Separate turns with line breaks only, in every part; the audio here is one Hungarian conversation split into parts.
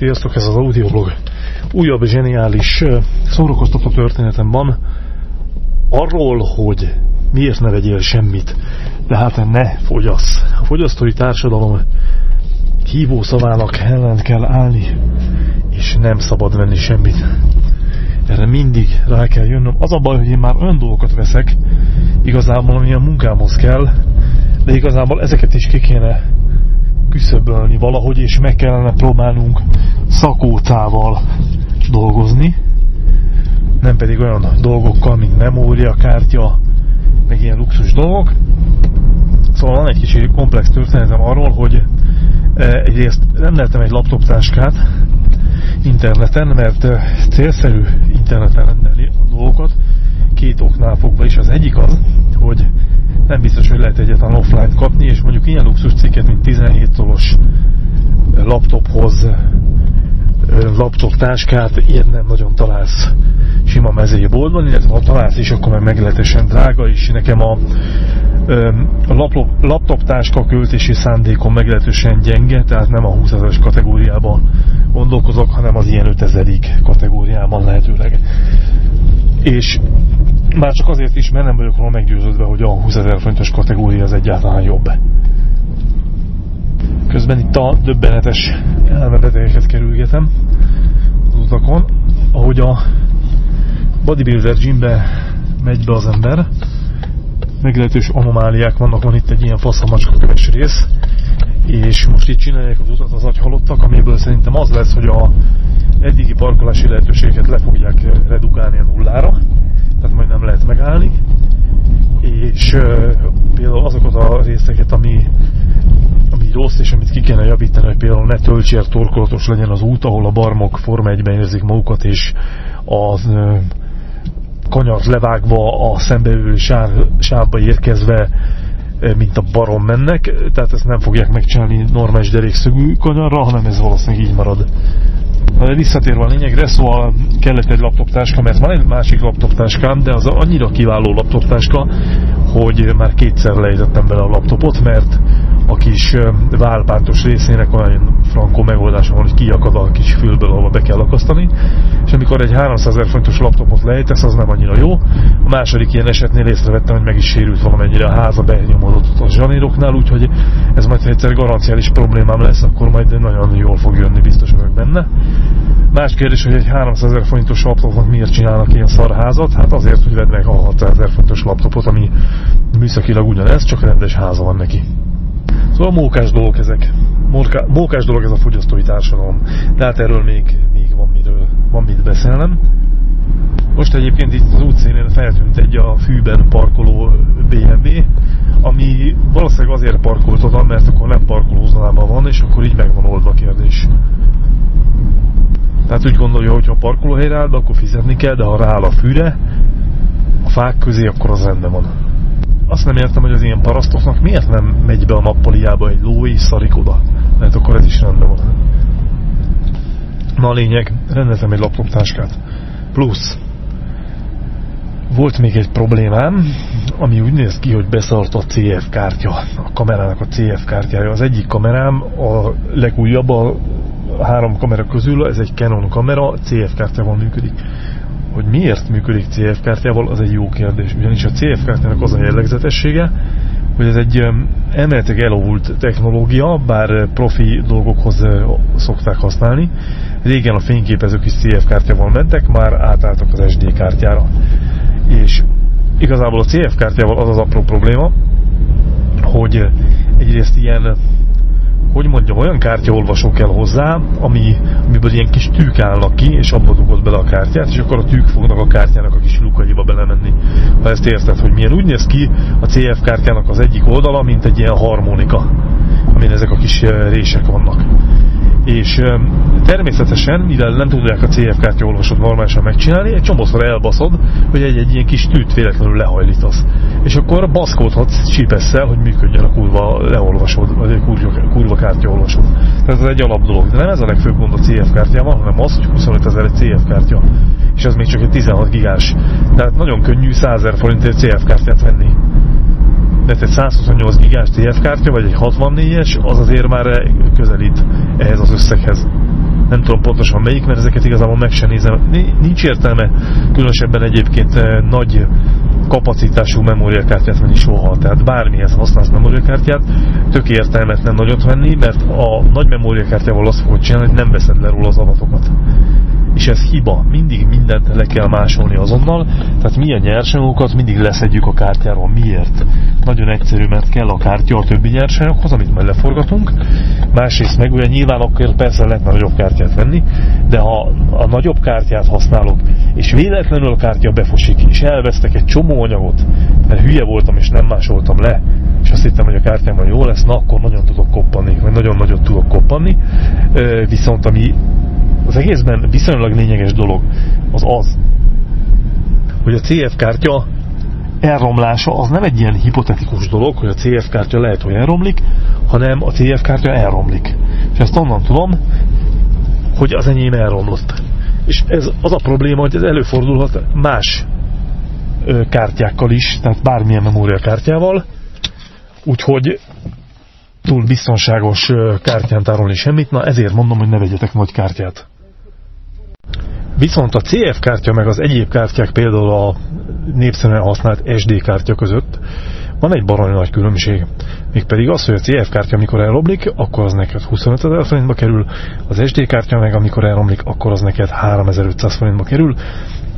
Sziasztok, ez az audioblog. Újabb zseniális szórakoztató történetem van arról, hogy miért ne vegyél semmit, de hát ne fogyasz. A fogyasztói társadalom hívó szavának ellen kell állni, és nem szabad venni semmit. Erre mindig rá kell jönnöm. Az a baj, hogy én már olyan dolgokat veszek, igazából ami a munkámhoz kell, de igazából ezeket is ki kéne küszöbölni valahogy, és meg kellene próbálnunk szakócával dolgozni, nem pedig olyan dolgokkal, mint memóriakártya, meg ilyen luxus dolgok. Szóval van egy kicsi komplex történetem arról, hogy e, egyrészt rendeltem egy laptoptáskát interneten, mert e, célszerű interneten rendelni a dolgokat, két oknál fogva is. Az egyik az, hogy nem biztos, hogy lehet egyetlen offline kapni, és mondjuk ilyen luxus cikket, mint 17 tolos laptophoz laptop táskát, ilyen nem nagyon találsz sima mezéboltban, illetve ha találsz is, akkor meg meglehetősen drága, és nekem a, a laptop, laptop táska költési szándékom meglehetősen gyenge, tehát nem a 20 ezeres kategóriában gondolkozok, hanem az ilyen 5000 kategóriában lehetőleg. És már csak azért is, mert nem vagyok róla meggyőződve, hogy a 20 ezer fontos kategória az egyáltalán jobb. Közben itt a döbbenetes elmebetegeket kerülgetem az utakon, ahogy a bodybuilder gymbe megy be az ember, meglehetős anomáliák vannak, van itt egy ilyen faszamacska köves rész, és most itt csinálják az utat az agyhalottak, amiből szerintem az lesz, hogy a eddigi parkolási lehetőséget le fogják redukálni a nullára, tehát majd nem lehet megállni, és például azokat a részeket, ami, ami rossz, és amit ki kéne javítani, hogy például ne töltsér torkolatos legyen az út, ahol a barmok Forma 1-ben érzik magukat, és az uh, kanyar levágva a szembeülő sávba érkezve mint a barom mennek, tehát ezt nem fogják megcsinálni normális derékszögű kanyarra, hanem ez valószínűleg így marad. De visszatérve a lényegre, szóval kellett egy laptoptáska, mert van egy másik laptoptáskám, de az annyira kiváló laptoptáska, hogy már kétszer lejtettem bele a laptopot, mert a kis válpántos részének olyan frankó megoldása van, hogy kiakad a kis fülből, ahol be kell akasztani, és amikor egy 300 ezer fontos laptopot lejtesz, az nem annyira jó. A második ilyen esetnél észrevettem, hogy meg is sérült valamennyire a háza benyomódott a zsanéroknál, úgyhogy ez majd egyszer garanciális problémám lesz, akkor majd nagyon jól fog jönni, biztos vagyok benne. Más kérdés, hogy egy 300 ezer forintos laptopnak miért csinálnak ilyen szarházat? Hát azért, hogy vedd meg a 600 ezer fontos laptopot, ami műszakilag ugyanez, csak rendes háza van neki. Szóval mókás dolgok ezek. Móká, mókás dolog ez a fogyasztói társadalom. De hát erről még, még van, miről, van mit beszélnem. Most egyébként itt az útszélén feltűnt egy a fűben parkoló BMW, ami valószínűleg azért parkolt oda, mert akkor nem parkolózónában van, és akkor így megvan oldva a kérdés. Tehát úgy gondolja, hogy ha parkolóhelyre áll, akkor fizetni kell, de ha rááll a fűre, a fák közé, akkor az rendben van. Azt nem értem, hogy az ilyen parasztoknak miért nem megy be a nappaliába egy ló és szarik oda. Mert akkor ez is rendben van. Na a lényeg, rendezem egy laptoptáskát. Plusz, volt még egy problémám, ami úgy néz ki, hogy beszart a CF kártya, a kamerának a CF kártyája. Az egyik kamerám, a legújabb, a három kamera közül, ez egy Canon kamera, CF kártyával működik. Hogy miért működik CF kártyával, az egy jó kérdés. Ugyanis a CF kártyának az a jellegzetessége, hogy ez egy emeletileg elovult technológia, bár profi dolgokhoz szokták használni. Régen a fényképezők is CF kártyával mentek, már átálltak az SD kártyára. És igazából a CF kártyával az az apró probléma, hogy egyrészt ilyen hogy mondjam, olyan kártyaolvasó kell hozzá, ami, amiből ilyen kis tűk állnak ki, és abba dugod bele a kártyát, és akkor a tűk fognak a kártyának a kis lukaiba belemenni. Ha ezt érted, hogy milyen úgy néz ki a CF kártyának az egyik oldala, mint egy ilyen harmonika, amin ezek a kis eh, rések vannak és természetesen, mivel nem tudják a CF kártya olvasót normálisan megcsinálni, egy csomószor elbaszod, hogy egy-egy ilyen kis tűt véletlenül lehajlítasz. És akkor baszkódhatsz csípesszel, hogy működjön a kurva leolvasod, vagy a kurva, kurva kártya olvasod. Tehát ez egy alap dolog. De nem ez a legfőbb gond a CF kártyával, hanem az, hogy 25 ezer egy CF kártya. És ez még csak egy 16 gigás. Tehát nagyon könnyű 100 ezer forintért CF kártyát venni mert egy 128 gigás TF kártya, vagy egy 64-es, az azért már közelít ehhez az összeghez. nem tudom pontosan melyik, mert ezeket igazából meg sem nézem. Nincs értelme különösebben egyébként eh, nagy kapacitású memóriakártyát venni soha. Tehát bármihez használsz memóriakártyát, tök értelmet nem nagyot venni, mert a nagy memóriakártyával azt fogod csinálni, hogy nem veszed le róla az adatokat és ez hiba. Mindig mindent le kell másolni azonnal, tehát mi a nyersanyagokat mindig leszedjük a kártyáról. Miért? Nagyon egyszerű, mert kell a kártya a többi nyersanyaghoz, amit majd leforgatunk. Másrészt meg ugye nyilván akkor persze lehetne nagyobb kártyát venni, de ha a nagyobb kártyát használok, és véletlenül a kártya befosik, és elvesztek egy csomó anyagot, mert hülye voltam és nem másoltam le, és azt hittem, hogy a kártyámmal jó lesz, na akkor nagyon tudok koppanni, vagy nagyon nagyot tudok koppanni. Viszont ami az egészben viszonylag lényeges dolog az az, hogy a CF kártya elromlása az nem egy ilyen hipotetikus dolog, hogy a CF kártya lehet, hogy elromlik, hanem a CF kártya elromlik. És ezt onnan tudom, hogy az enyém elromlott. És ez az a probléma, hogy ez előfordulhat más kártyákkal is, tehát bármilyen memóriakártyával, úgyhogy túl biztonságos kártyán tárolni semmit, na ezért mondom, hogy ne vegyetek nagy kártyát. Viszont a CF kártya meg az egyéb kártyák például a népszerűen használt SD kártya között van egy baromi nagy különbség. Mégpedig az, hogy a CF kártya amikor elromlik, akkor az neked 25 ezer forintba kerül, az SD kártya meg amikor elromlik, akkor az neked 3500 forintba kerül,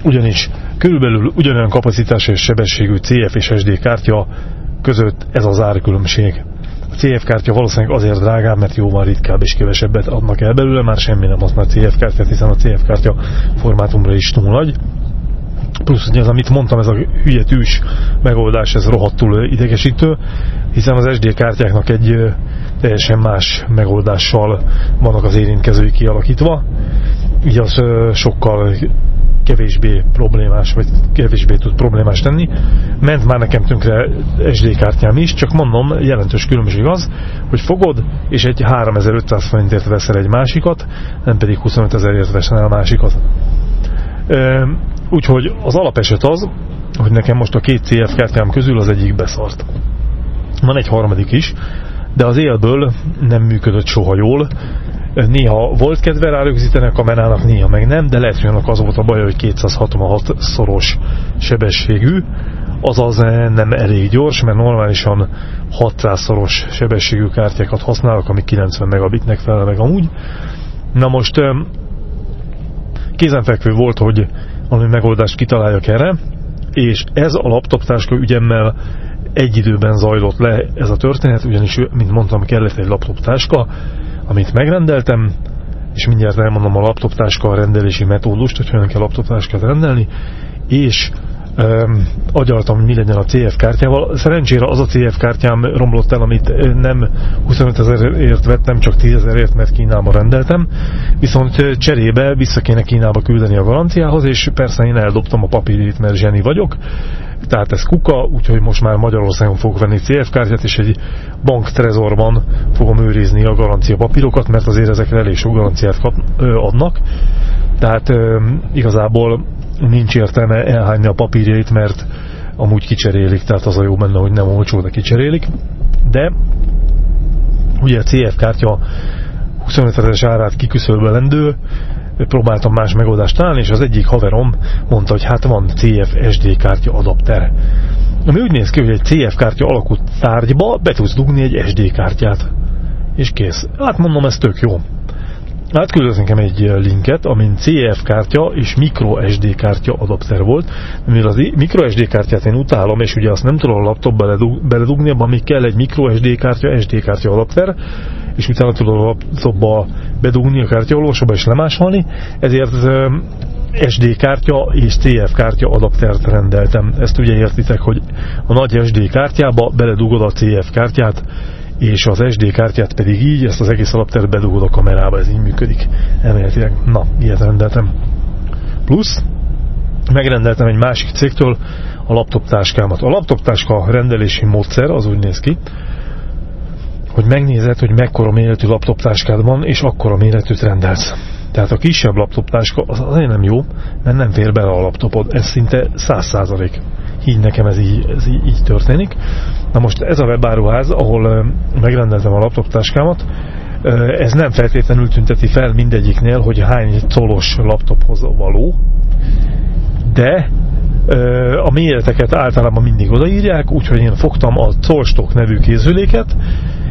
ugyanis körülbelül ugyanolyan kapacitás és sebességű CF és SD kártya között ez az árkülönbség. A CF kártya valószínűleg azért drágább, mert jóval ritkább és kevesebbet adnak el belőle, már semmi nem használ CF kártyát, hiszen a CF kártya formátumra is túl nagy. Plusz, hogy az, amit mondtam, ez a hülye megoldás, ez rohadtul idegesítő, hiszen az SD kártyáknak egy teljesen más megoldással vannak az érintkezői kialakítva. Így az sokkal kevésbé problémás, vagy kevésbé tud problémás tenni. Ment már nekem tönkre SD kártyám is, csak mondom, jelentős különbség az, hogy fogod, és egy 3500 forintért veszel egy másikat, nem pedig 25 ezerért veszel a másikat. Úgyhogy az alapeset az, hogy nekem most a két CF kártyám közül az egyik beszart. Van egy harmadik is, de az élből nem működött soha jól, Néha volt kedve rárögzíteni a kamerának, néha meg nem, de lehet, hogy az volt a baj, hogy 266 szoros sebességű, azaz nem elég gyors, mert normálisan 600 szoros sebességű kártyákat használok, ami 90 megabitnek felel meg amúgy. Na most kézenfekvő volt, hogy valami megoldást kitaláljak erre, és ez a laptoptáska ügyemmel egy időben zajlott le ez a történet, ugyanis, mint mondtam, kellett egy laptoptáska, amit megrendeltem, és mindjárt elmondom a laptoptáska rendelési metódust, hogy hogyan kell laptoptáskát rendelni, és um, agyaltam, hogy mi legyen a CF kártyával. Szerencsére az a CF kártyám romlott el, amit nem 25 ezerért vettem, csak 10 ezerért, mert Kínába rendeltem. Viszont cserébe vissza kéne Kínába küldeni a garanciához, és persze én eldobtam a papírit, mert zseni vagyok, tehát ez kuka, úgyhogy most már Magyarországon fogok venni CF kártyát, és egy bank trezorban fogom őrizni a garancia papírokat, mert azért ezekre elég sok garanciát adnak. Tehát igazából nincs értelme elhányni a papírjait, mert amúgy kicserélik, tehát az a jó benne, hogy nem olcsó, de kicserélik. De ugye a CF kártya 25 ezeres árát kiküszöbölendő, próbáltam más megoldást találni, és az egyik haverom mondta, hogy hát van CF SD kártya adapter. Ami úgy néz ki, hogy egy CF kártya alakú tárgyba be tudsz dugni egy SD kártyát. És kész. Hát mondom, ez tök jó. Átküldött nekem egy linket, amin CF kártya és micro SD kártya adapter volt. Mivel az micro SD kártyát én utálom, és ugye azt nem tudom a laptopba beledugni, abban még kell egy micro SD kártya, SD kártya adapter, és utána tudod a laptopba bedugni a kártyaolvasóba és lemásolni, ezért SD kártya és CF kártya adaptert rendeltem. Ezt ugye értitek, hogy a nagy SD kártyába beledugod a CF kártyát, és az SD kártyát pedig így, ezt az egész adaptert bedugod a kamerába, ez így működik. Elméletileg, na, ilyet rendeltem. Plusz, megrendeltem egy másik cégtől a laptoptáskámat. A laptoptáska rendelési módszer az úgy néz ki, hogy megnézed, hogy mekkora méretű laptoptáskád van, és akkora méretűt rendelsz. Tehát a kisebb laptoptáska az azért nem jó, mert nem fér bele a laptopod. Ez szinte 100%. Így nekem ez így, ez így, így történik. Na most ez a webáruház, ahol megrendeltem a laptoptáskámat, Ez nem feltétlenül tünteti fel mindegyiknél, hogy hány colos laptophoz való, de a méreteket általában mindig odaírják, úgyhogy én fogtam a Zollstock nevű készüléket,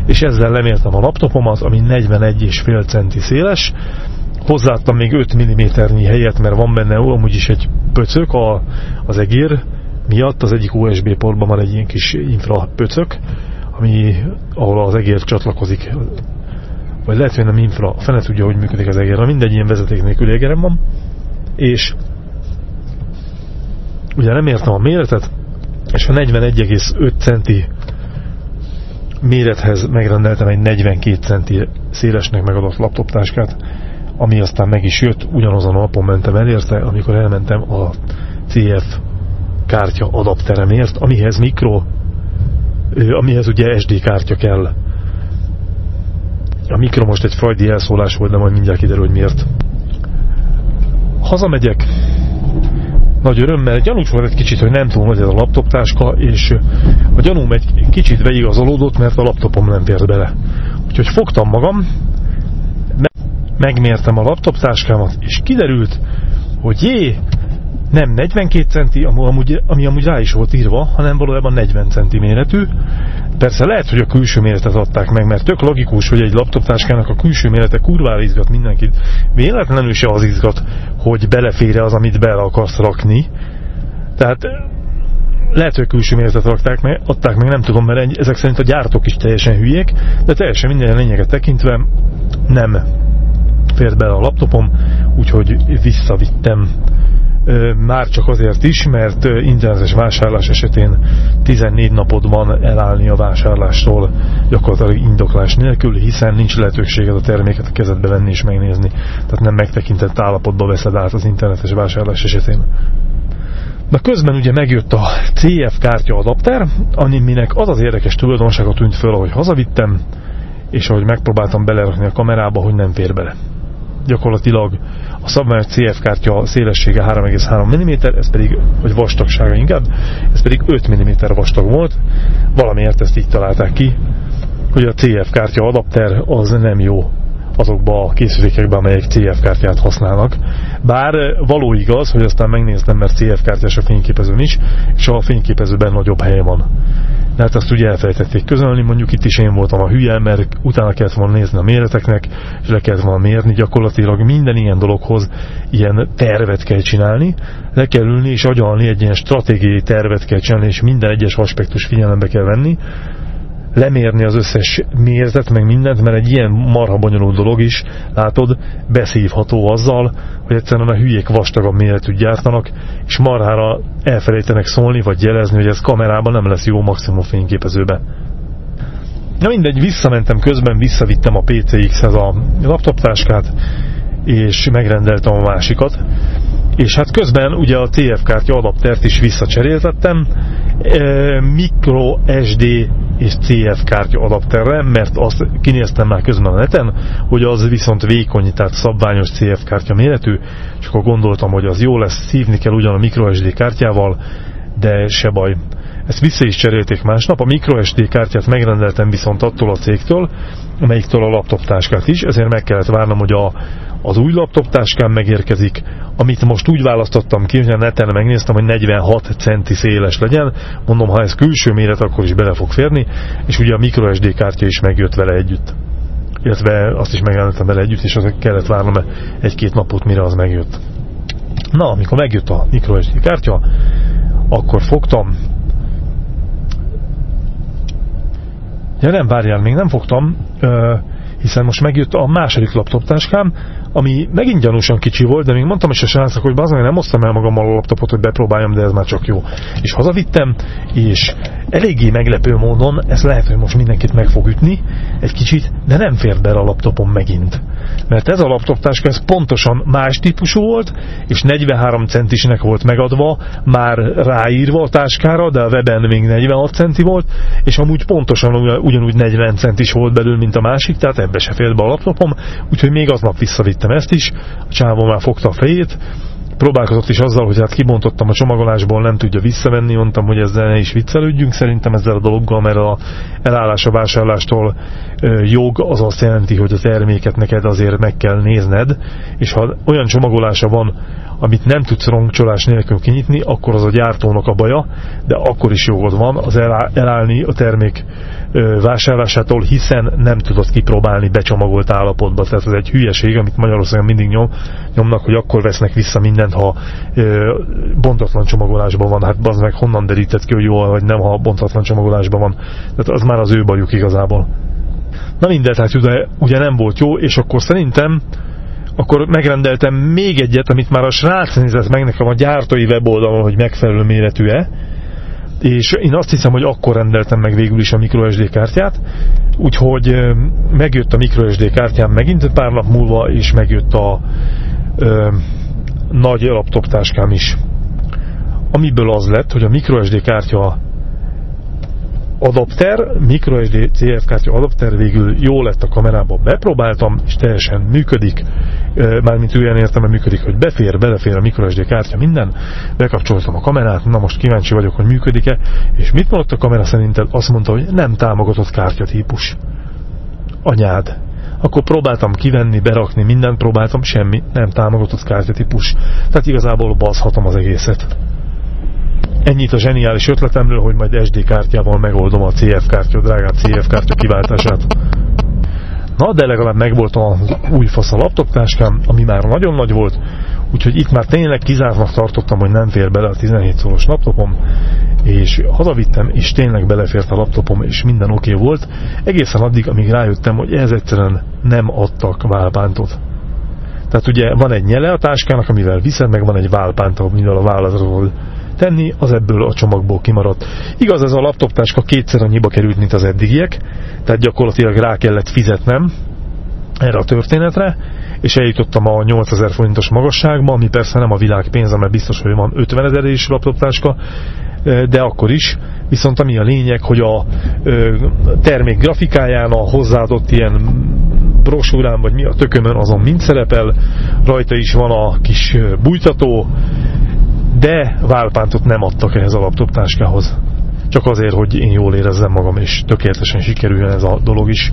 és ezzel lemértem a laptopomat, ami 41,5 centi széles, hozzáadtam még 5 mm-nyi helyet, mert van benne amúgy is egy pöcök a, az egér miatt, az egyik USB portban van egy ilyen kis infra pöcök, ami, ahol az egér csatlakozik, vagy lehet, hogy nem infra, fene tudja, hogy működik az egér, mindegy ilyen vezeték nélkül egerem van, és ugye nem értem a méretet, és a 41,5 centi mérethez megrendeltem egy 42 centi szélesnek megadott laptoptáskát, ami aztán meg is jött, ugyanazon a napon mentem elérte, amikor elmentem a CF kártya adapteremért, amihez mikro, amihez ugye SD kártya kell. A mikro most egy fajdi elszólás volt, de majd mindjárt kiderül, hogy miért. Hazamegyek, nagy örömmel. Gyanús volt egy kicsit, hogy nem tudom, hogy ez a laptoptáska, és a gyanúm egy kicsit beigazolódott, mert a laptopom nem fért bele. Úgyhogy fogtam magam, megmértem a laptoptáskámat, és kiderült, hogy jé, nem 42 centi, ami amúgy, rá is volt írva, hanem valójában 40 centi méretű. Persze lehet, hogy a külső méretet adták meg, mert tök logikus, hogy egy laptoptáskának a külső mérete kurvára izgat mindenkit. Véletlenül se az izgat, hogy belefére az, amit bele akarsz rakni. Tehát lehet, hogy külső méretet rakták meg, adták meg, nem tudom, mert ezek szerint a gyártók is teljesen hülyék, de teljesen minden lényeget tekintve nem fért bele a laptopom, úgyhogy visszavittem már csak azért is, mert internetes vásárlás esetén 14 napod van elállni a vásárlástól gyakorlatilag indoklás nélkül, hiszen nincs lehetőséged a terméket a kezedbe venni és megnézni. Tehát nem megtekintett állapotba veszed át az internetes vásárlás esetén. Na közben ugye megjött a CF kártya adapter, aminek az az érdekes tulajdonsága tűnt föl, ahogy hazavittem, és ahogy megpróbáltam belerakni a kamerába, hogy nem fér bele gyakorlatilag a szabványos CF kártya szélessége 3,3 mm, ez pedig, vagy vastagsága inkább, ez pedig 5 mm vastag volt. Valamiért ezt így találták ki, hogy a CF kártya adapter az nem jó azokba a készülékekben, amelyek CF kártyát használnak. Bár való igaz, hogy aztán megnéztem, mert CF kártyás a fényképezőn is, és a fényképezőben nagyobb hely van. De hát azt ugye elfelejtették közölni, mondjuk itt is én voltam a hülye, mert utána kellett volna nézni a méreteknek, és le kellett volna mérni, gyakorlatilag minden ilyen dologhoz ilyen tervet kell csinálni, le kell ülni és agyalni, egy ilyen stratégiai tervet kell csinálni, és minden egyes aspektus figyelembe kell venni, lemérni az összes mérzet, meg mindent, mert egy ilyen marha bonyolult dolog is, látod, beszívható azzal, hogy egyszerűen a hülyék vastagabb méretűt gyártanak, és marhára elfelejtenek szólni, vagy jelezni, hogy ez kamerában nem lesz jó maximum fényképezőbe. Na mindegy, visszamentem közben, visszavittem a PCX-hez a laptoptáskát, és megrendeltem a másikat, és hát közben ugye a TF kártya adaptert is visszacseréltettem, micro SD és CF kártya adapterre, mert azt kinéztem már közben a neten, hogy az viszont vékony, tehát szabványos CF kártya méretű, és akkor gondoltam, hogy az jó lesz, szívni kell ugyan a micro SD kártyával, de se baj. Ezt vissza is cserélték másnap, a microSD kártyát megrendeltem viszont attól a cégtől, amelyiktől a laptoptáskát is, ezért meg kellett várnom, hogy a, az új laptoptáskám megérkezik, amit most úgy választottam ki, hogy a neten megnéztem, hogy 46 centi széles legyen, mondom, ha ez külső méret, akkor is bele fog férni, és ugye a microSD kártya is megjött vele együtt. Illetve azt is megrendeltem vele együtt, és az kellett várnom egy-két napot, mire az megjött. Na, amikor megjött a microSD kártya, akkor fogtam, Ja nem, várjál, még nem fogtam, hiszen most megjött a második laptoptáskám, ami megint gyanúsan kicsi volt, de még mondtam is a srácok, hogy bazán, nem hoztam el magammal a laptopot, hogy bepróbáljam, de ez már csak jó. És hazavittem, és eléggé meglepő módon, ez lehet, hogy most mindenkit meg fog ütni egy kicsit, de nem fér bele a laptopom megint. Mert ez a laptoptáska, ez pontosan más típusú volt, és 43 centisnek volt megadva, már ráírva a táskára, de a weben még 46 centi volt, és amúgy pontosan ugyanúgy 40 centis volt belül, mint a másik, tehát ebbe se fér be a laptopom, úgyhogy még aznap visszavittem ezt is, a csávó már fogta a fejét, próbálkozott is azzal, hogy hát kibontottam a csomagolásból, nem tudja visszavenni, mondtam, hogy ezzel ne is viccelődjünk szerintem ezzel a dologgal, mert a elállás a vásárlástól jog az azt jelenti, hogy a terméket neked azért meg kell nézned, és ha olyan csomagolása van, amit nem tudsz rongcsolás nélkül kinyitni, akkor az a gyártónak a baja, de akkor is jogod van az elállni a termék vásárlásától, hiszen nem tudod kipróbálni becsomagolt állapotba. Tehát ez egy hülyeség, amit Magyarországon mindig nyom, nyomnak, hogy akkor vesznek vissza mindent, ha bontatlan csomagolásban van. Hát az meg honnan derített ki, hogy jó vagy nem, ha bontatlan csomagolásban van. Tehát az már az ő bajuk igazából. Na mindegy, hát ugye, ugye nem volt jó, és akkor szerintem akkor megrendeltem még egyet, amit már a srác nézett meg nekem a gyártói weboldalon, hogy megfelelő méretű-e, és én azt hiszem, hogy akkor rendeltem meg végül is a microSD kártyát, úgyhogy megjött a microSD kártyám megint pár nap múlva, és megjött a ö, nagy laptoptáskám is. Amiből az lett, hogy a microSD kártya adapter, microSD CF kártya adapter végül jó lett a kamerában, bepróbáltam, és teljesen működik, mármint olyan értem, hogy működik, hogy befér, belefér a microSD kártya, minden, bekapcsoltam a kamerát, na most kíváncsi vagyok, hogy működik-e, és mit mondott a kamera szerinted? Azt mondta, hogy nem támogatott kártyatípus. Anyád. Akkor próbáltam kivenni, berakni, mindent próbáltam, semmi, nem támogatott kártyatípus. Tehát igazából bazhatom az egészet. Ennyit a zseniális ötletemről, hogy majd SD kártyával megoldom a CF kártya, drágább CF kártya kiváltását. Na, de legalább megvolt az új fasz a laptoptáskám, ami már nagyon nagy volt, úgyhogy itt már tényleg kizártnak tartottam, hogy nem fér bele a 17 szoros laptopom, és hazavittem, és tényleg belefért a laptopom, és minden oké okay volt, egészen addig, amíg rájöttem, hogy ez egyszerűen nem adtak válpántot. Tehát ugye van egy nyele a táskának, amivel viszed, meg van egy válpánt, amivel a vállazról tenni, az ebből a csomagból kimaradt. Igaz, ez a laptoptáska kétszer annyiba került, mint az eddigiek, tehát gyakorlatilag rá kellett fizetnem erre a történetre, és eljutottam a 8000 forintos magasságba, ami persze nem a világ pénze, mert biztos, hogy van 50 ezer is laptoptáska, de akkor is. Viszont ami a lényeg, hogy a termék grafikáján a hozzáadott ilyen brosúrán, vagy mi a tökömön, azon mind szerepel, rajta is van a kis bújtató, de válpántot nem adtak ehhez a laptoptáskához. Csak azért, hogy én jól érezzem magam, és tökéletesen sikerüljön ez a dolog is.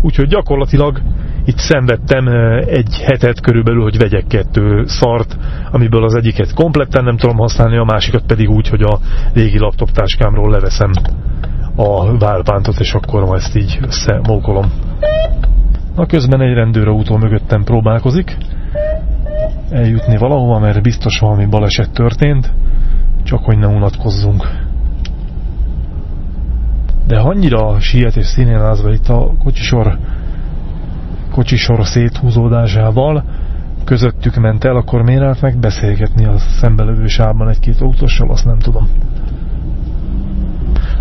Úgyhogy gyakorlatilag itt szenvedtem eh, egy hetet körülbelül, hogy vegyek kettő szart, amiből az egyiket kompletten nem tudom használni, a másikat pedig úgy, hogy a régi laptoptáskámról leveszem a válpántot, és akkor ma ezt így összemókolom. Na közben egy rendőrautó mögöttem próbálkozik, eljutni valahova, mert biztos valami baleset történt, csak hogy ne unatkozzunk. De annyira siet és színélázva itt a kocsisor, kocsisor széthúzódásával közöttük ment el, akkor miért állt meg beszélgetni a szembelövő sávban egy-két autóssal, azt nem tudom.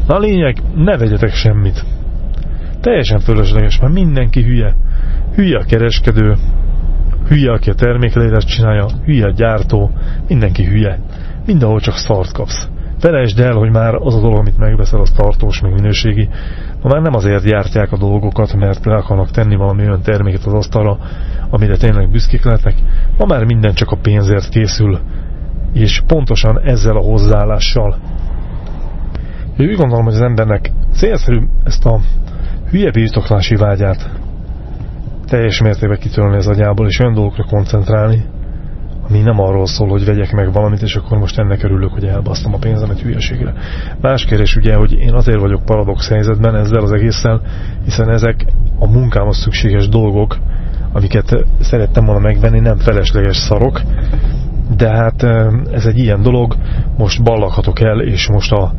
Na a lényeg, ne vegyetek semmit. Teljesen fölösleges, mert mindenki hülye. Hülye a kereskedő, hülye, aki a termékleírást csinálja, hülye a gyártó, mindenki hülye. Mindenhol csak szart kapsz. Felejtsd el, hogy már az a dolog, amit megveszel, az tartós, meg minőségi. Ma már nem azért gyártják a dolgokat, mert le akarnak tenni valami olyan terméket az asztalra, amire tényleg büszkék lehetnek. Ma már minden csak a pénzért készül, és pontosan ezzel a hozzáállással. Én úgy gondolom, hogy az embernek célszerű ezt a hülye birtoklási vágyát teljes mértékben kitörölni az agyából, és olyan dolgokra koncentrálni, ami nem arról szól, hogy vegyek meg valamit, és akkor most ennek örülök, hogy elbasztam a pénzemet hülyeségre. Más kérdés ugye, hogy én azért vagyok paradox helyzetben ezzel az egésszel, hiszen ezek a munkámhoz szükséges dolgok, amiket szerettem volna megvenni, nem felesleges szarok, de hát ez egy ilyen dolog, most ballakhatok el, és most a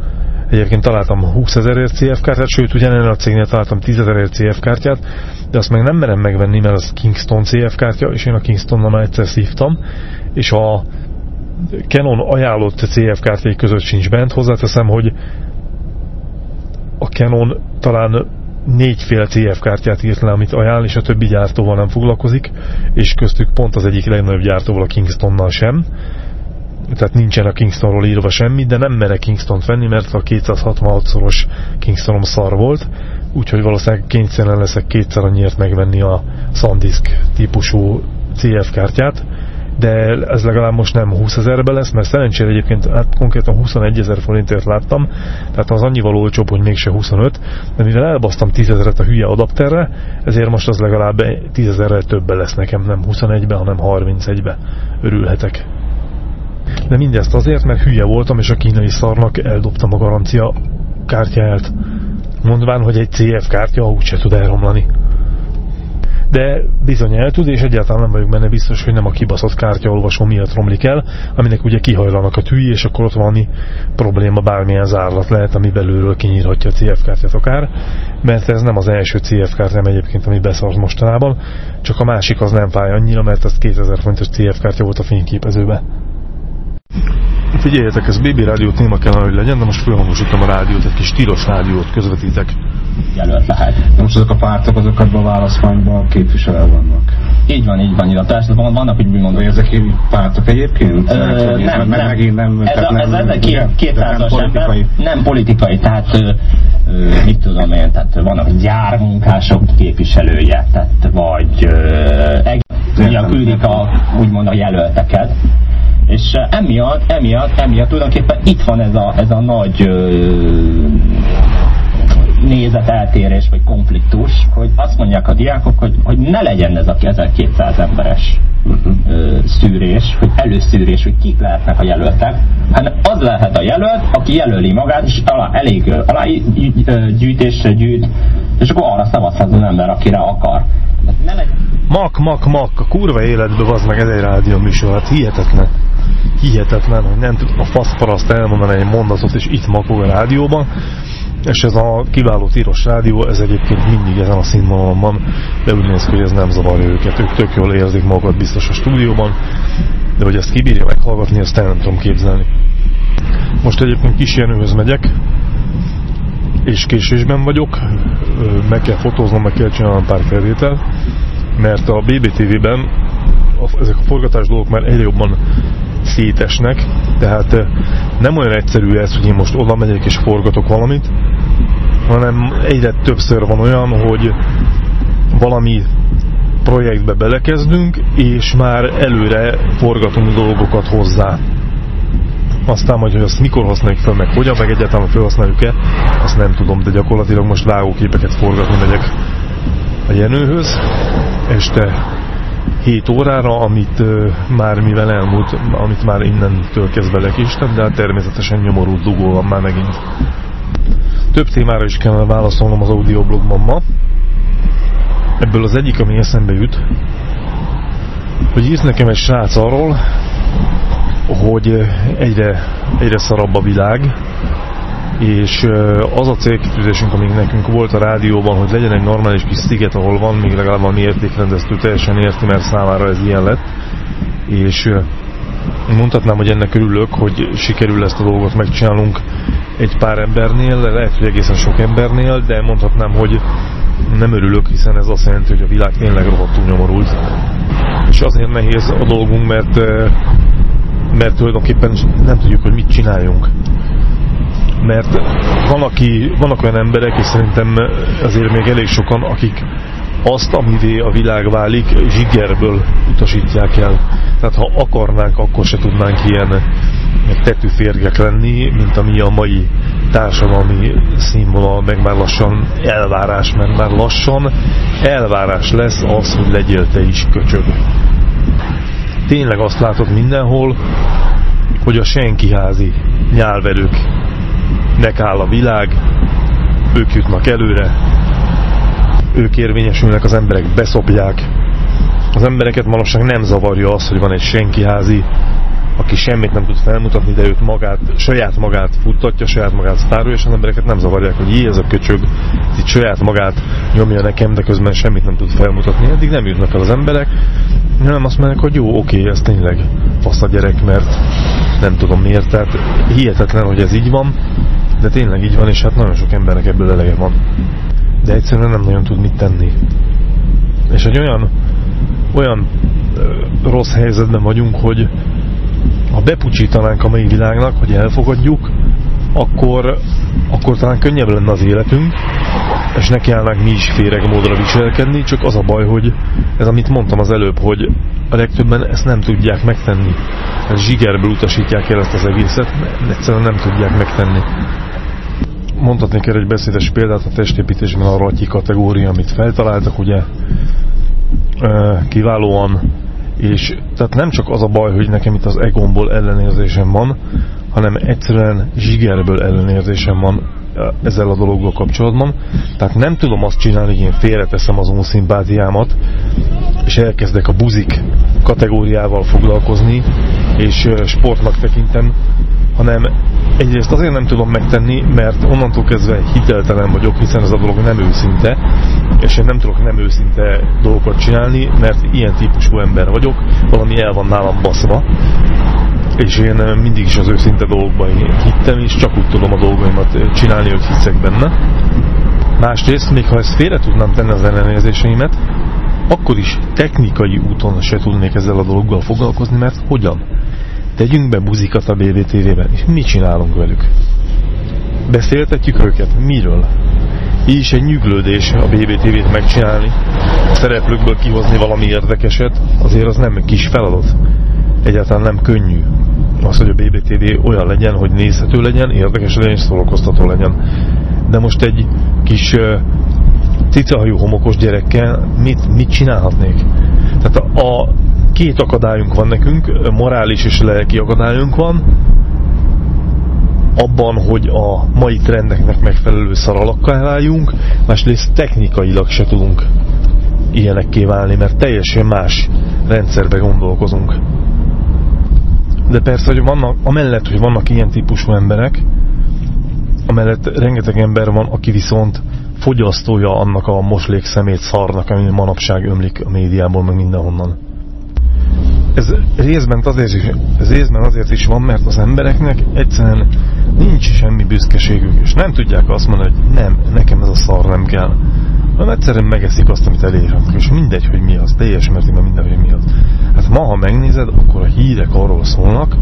Egyébként találtam 20 ezerért CF kártyát, sőt, ugyanennél a cégnél találtam 10 ezerért CF kártyát, de azt meg nem merem megvenni, mert az Kingston CF kártya, és én a Kingstonnal már egyszer szívtam, és a Canon ajánlott CF kártyai között sincs bent. Hozzáteszem, hogy a Canon talán négyféle CF kártyát írt le, amit ajánl, és a többi gyártóval nem foglalkozik, és köztük pont az egyik legnagyobb gyártóval, a Kingstonnal sem tehát nincsen a Kingstonról írva semmi, de nem merek Kingston-t venni, mert a 266-szoros Kingstonom szar volt, úgyhogy valószínűleg kényszerűen leszek kétszer annyiért megvenni a SanDisk típusú CF kártyát, de ez legalább most nem 20 ezerbe lesz, mert szerencsére egyébként hát konkrétan 21 ezer forintért láttam, tehát az annyival olcsóbb, hogy mégse 25, de mivel elbasztam 10 ezeret a hülye adapterre, ezért most az legalább 10 ezerrel többe lesz nekem, nem 21-be, hanem 31-be. Örülhetek. De mindezt azért, mert hülye voltam, és a kínai szarnak eldobtam a garancia kártyáját. Mondván, hogy egy CF kártya úgyse tud elromlani de bizony el tud, és egyáltalán nem vagyok benne biztos, hogy nem a kibaszott kártyaolvasó miatt romlik el, aminek ugye kihajlanak a tűj, és akkor ott valami probléma, bármilyen zárlat lehet, ami belülről kinyírhatja a CF kártyát akár, mert ez nem az első CF kártyám egyébként, ami beszart mostanában, csak a másik az nem fáj annyira, mert az 2000 fontos CF kártya volt a fényképezőbe. Figyeljetek, ez BB rádió téma kellene, hogy legyen, de most fölhangosítom a rádiót, egy kis tilos rádiót közvetítek
jelölt lehet.
Most azok a pártok, azokat a választmányban képviselő vannak.
Így van, így van, írva. Persze vannak, úgy mondom.
Ezek pártok egyébként?
Ö, nem, nem, nem. Megint nem. Ez, a, ez, nem, ez két, két nem politikai. nem politikai, tehát ö, ö, mit tudom én, tehát vannak gyármunkások képviselője, tehát vagy ö, küldik a, úgymond a jelölteket és emiatt, emiatt, emiatt tulajdonképpen itt van ez a, ez a nagy ö, nézeteltérés vagy konfliktus, hogy azt mondják a diákok, hogy, hogy ne legyen ez a 1200 emberes uh-huh. ö, szűrés, hogy előszűrés, hogy kik lehetnek a jelöltek, hanem az lehet a jelölt, aki jelöli magát, és alá, elég alá gyűjtésre gyűjt, és akkor arra szavazhat az ember, akire akar.
Ne legyen... Mak, mak, mak, a kurva életbe az meg ez egy rádió műsor, hát hihetetlen. Hihetetlen, hogy nem tud a faszparaszt elmondani egy mondatot, és itt makog a rádióban és ez a kiváló tíros rádió, ez egyébként mindig ezen a színvonalon van, de úgy néz ki, hogy ez nem zavarja őket, ők tök jól érzik magukat biztos a stúdióban, de hogy ezt kibírja meghallgatni, ezt el nem tudom képzelni. Most egyébként kis Jenőhöz megyek, és késésben vagyok, meg kell fotóznom, meg kell csinálnom pár felvétel, mert a BBTV-ben ezek a forgatás dolgok már egyre jobban szétesnek, tehát nem olyan egyszerű ez, hogy én most oda megyek és forgatok valamit, hanem egyre többször van olyan, hogy valami projektbe belekezdünk, és már előre forgatunk dolgokat hozzá. Aztán majd, hogy azt mikor használjuk fel, meg hogyan, meg egyáltalán felhasználjuk-e, azt nem tudom, de gyakorlatilag most vágóképeket forgatni megyek a Jenőhöz, este 7 órára, amit már mivel elmúlt, amit már innentől kezdve lekéstem, de hát természetesen nyomorult dugó van már megint. Több témára is kellene válaszolnom az audioblogban ma. Ebből az egyik, ami eszembe jut, hogy írt nekem egy srác arról, hogy egyre, egyre szarabb a világ, és az a célkitűzésünk, amíg nekünk volt a rádióban, hogy legyen egy normális kis sziget, ahol van még legalább valami értékrendeztő, teljesen érti, mert számára ez ilyen lett, és mondhatnám, hogy ennek örülök, hogy sikerül ezt a dolgot megcsinálnunk egy pár embernél, lehet, hogy egészen sok embernél, de mondhatnám, hogy nem örülök, hiszen ez azt jelenti, hogy a világ tényleg rohadtul nyomorult. És azért nehéz a dolgunk, mert, mert tulajdonképpen nem tudjuk, hogy mit csináljunk mert van, aki, vannak olyan emberek, és szerintem azért még elég sokan, akik azt, amivé a világ válik, zsigerből utasítják el. Tehát ha akarnánk, akkor se tudnánk ilyen tetűférgek lenni, mint ami a mai társadalmi színvonal, meg már lassan elvárás, mert már lassan elvárás lesz az, hogy legyél te is köcsög. Tényleg azt látod mindenhol, hogy a senkiházi nyálverők nek áll a világ, ők jutnak előre, ők érvényesülnek, az emberek beszopják. Az embereket manapság nem zavarja az, hogy van egy senkiházi, aki semmit nem tud felmutatni, de őt magát, saját magát futtatja, saját magát sztárolja, és az embereket nem zavarják, hogy jé, ez a köcsög, ez itt saját magát nyomja nekem, de közben semmit nem tud felmutatni. Eddig nem jutnak el az emberek, nem azt mondják, hogy jó, oké, ez tényleg fasz a gyerek, mert nem tudom miért, tehát hihetetlen, hogy ez így van, de tényleg így van, és hát nagyon sok embernek ebből elege van. De egyszerűen nem nagyon tud mit tenni. És egy olyan, olyan rossz helyzetben vagyunk, hogy ha bepucsítanánk a mai világnak, hogy elfogadjuk, akkor, akkor talán könnyebb lenne az életünk, és nekiállnánk mi is féreg módra viselkedni, csak az a baj, hogy ez amit mondtam az előbb, hogy a legtöbben ezt nem tudják megtenni. Ez zsigerből utasítják el ezt az egészet, egyszerűen nem tudják megtenni. Mondhatnék erre egy beszédes példát a testépítésben a ratyi kategória, amit feltaláltak, ugye kiválóan, és tehát nem csak az a baj, hogy nekem itt az egomból ellenérzésem van, hanem egyszerűen zsigerből ellenérzésem van ezzel a dologgal kapcsolatban. Tehát nem tudom azt csinálni, hogy én félreteszem az szimpátiámat, és elkezdek a buzik kategóriával foglalkozni, és sportnak tekintem, hanem egyrészt azért nem tudom megtenni, mert onnantól kezdve hiteltelen vagyok, hiszen ez a dolog nem őszinte, és én nem tudok nem őszinte dolgokat csinálni, mert ilyen típusú ember vagyok, valami el van nálam baszva, és én mindig is az őszinte dolgokban hittem, és csak úgy tudom a dolgaimat csinálni, hogy hiszek benne. Másrészt, még ha ezt félre tudnám tenni az ellenérzéseimet, akkor is technikai úton se tudnék ezzel a dologgal foglalkozni, mert hogyan? Tegyünk be buzikat a BBTV-ben, és mit csinálunk velük? Beszéltetjük őket? Miről? Így is egy nyüglődés a BBTV-t megcsinálni, a szereplőkből kihozni valami érdekeset, azért az nem kis feladat. Egyáltalán nem könnyű az, hogy a BBTV olyan legyen, hogy nézhető legyen, érdekes legyen és szórakoztató legyen. De most egy kis uh, cicahajú homokos gyerekkel mit, mit csinálhatnék? Tehát a, a két akadályunk van nekünk, morális és lelki akadályunk van, abban, hogy a mai trendeknek megfelelő szaralakká váljunk, másrészt technikailag se tudunk ilyenekké válni, mert teljesen más rendszerbe gondolkozunk. De persze, hogy vannak, amellett, hogy vannak ilyen típusú emberek, amellett rengeteg ember van, aki viszont fogyasztója annak a moslék szemét szarnak, ami manapság ömlik a médiából, meg mindenhonnan. Ez részben azért, is, ez részben azért is van, mert az embereknek egyszerűen nincs semmi büszkeségük, és nem tudják azt mondani, hogy nem, nekem ez a szar nem kell. Hanem egyszerűen megeszik azt, amit elérnek, és mindegy, hogy mi az, teljes mértékben mindegy, hogy mi az. Hát ma, ha megnézed, akkor a hírek arról szólnak,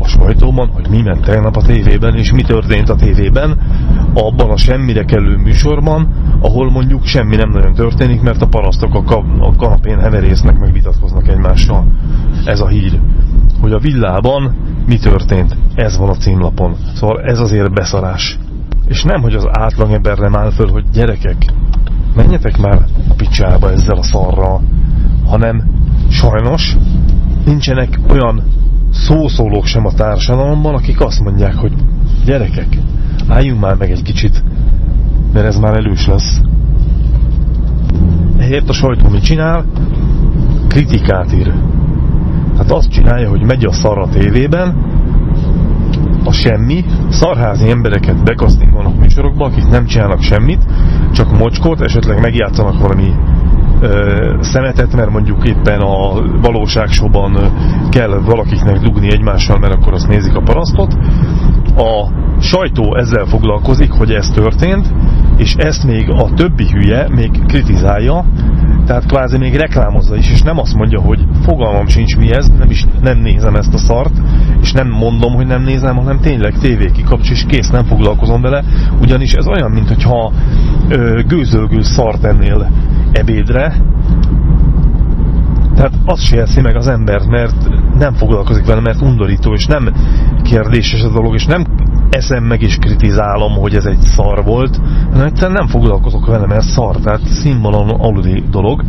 a sajtóban, hogy mi ment tegnap a tévében, és mi történt a tévében, abban a semmire kellő műsorban, ahol mondjuk semmi nem nagyon történik, mert a parasztok a, a kanapén heverésznek, meg vitatkoznak egymással. Ez a hír. Hogy a villában mi történt. Ez van a címlapon. Szóval ez azért beszarás. És nem, hogy az átlagember nem áll föl, hogy gyerekek, menjetek már a picsába ezzel a szarral, hanem sajnos nincsenek olyan szószólók sem a társadalomban, akik azt mondják, hogy gyerekek, álljunk már meg egy kicsit, mert ez már elős lesz. Ehelyett a sajtó mit csinál? Kritikát ír. Hát azt csinálja, hogy megy a szar a tévében, a semmi, szarházi embereket bekasztingolnak műsorokba, akik nem csinálnak semmit, csak mocskot, esetleg megjátszanak valami szemetet, mert mondjuk éppen a valóságsóban kell valakiknek dugni egymással, mert akkor azt nézik a parasztot. A sajtó ezzel foglalkozik, hogy ez történt, és ezt még a többi hülye még kritizálja, tehát kvázi még reklámozza is, és nem azt mondja, hogy fogalmam sincs mi ez, nem is nem nézem ezt a szart, és nem mondom, hogy nem nézem, hanem tényleg tévé kikapcs, és kész, nem foglalkozom vele, ugyanis ez olyan, mintha gőzölgő szart ennél ebédre, tehát azt se meg az ember, mert nem foglalkozik vele, mert undorító, és nem kérdéses a dolog, és nem eszem meg és kritizálom, hogy ez egy szar volt, hanem egyszerűen nem foglalkozok vele, mert szar, tehát színvonalon aludi dolog,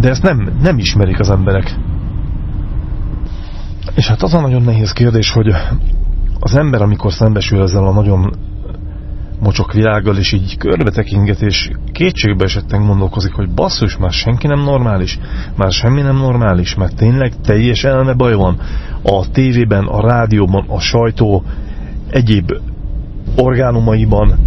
de ezt nem, nem ismerik az emberek. És hát az a nagyon nehéz kérdés, hogy az ember, amikor szembesül ezzel a nagyon mocsok világgal, és így körbe tekinget, és kétségbe esetten gondolkozik, hogy basszus, már senki nem normális, már semmi nem normális, mert tényleg teljes elme baj van. A tévében, a rádióban, a sajtó egyéb orgánumaiban,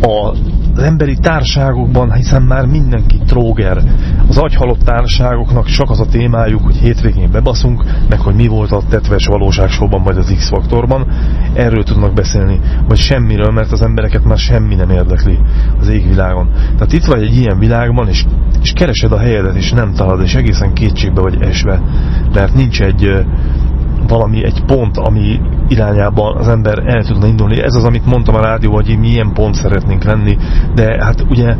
az emberi társágokban, hiszen már mindenki tróger. Az agyhalott társágoknak csak az a témájuk, hogy hétvégén bebaszunk, meg hogy mi volt a tetves valóságsóban, vagy az X-faktorban. Erről tudnak beszélni, vagy semmiről, mert az embereket már semmi nem érdekli az égvilágon. Tehát itt vagy egy ilyen világban, és, és keresed a helyedet, és nem találod, és egészen kétségbe vagy esve, mert nincs egy valami egy pont, ami irányában az ember el tudna indulni. Ez az, amit mondtam a rádió, hogy mi milyen pont szeretnénk lenni, de hát ugye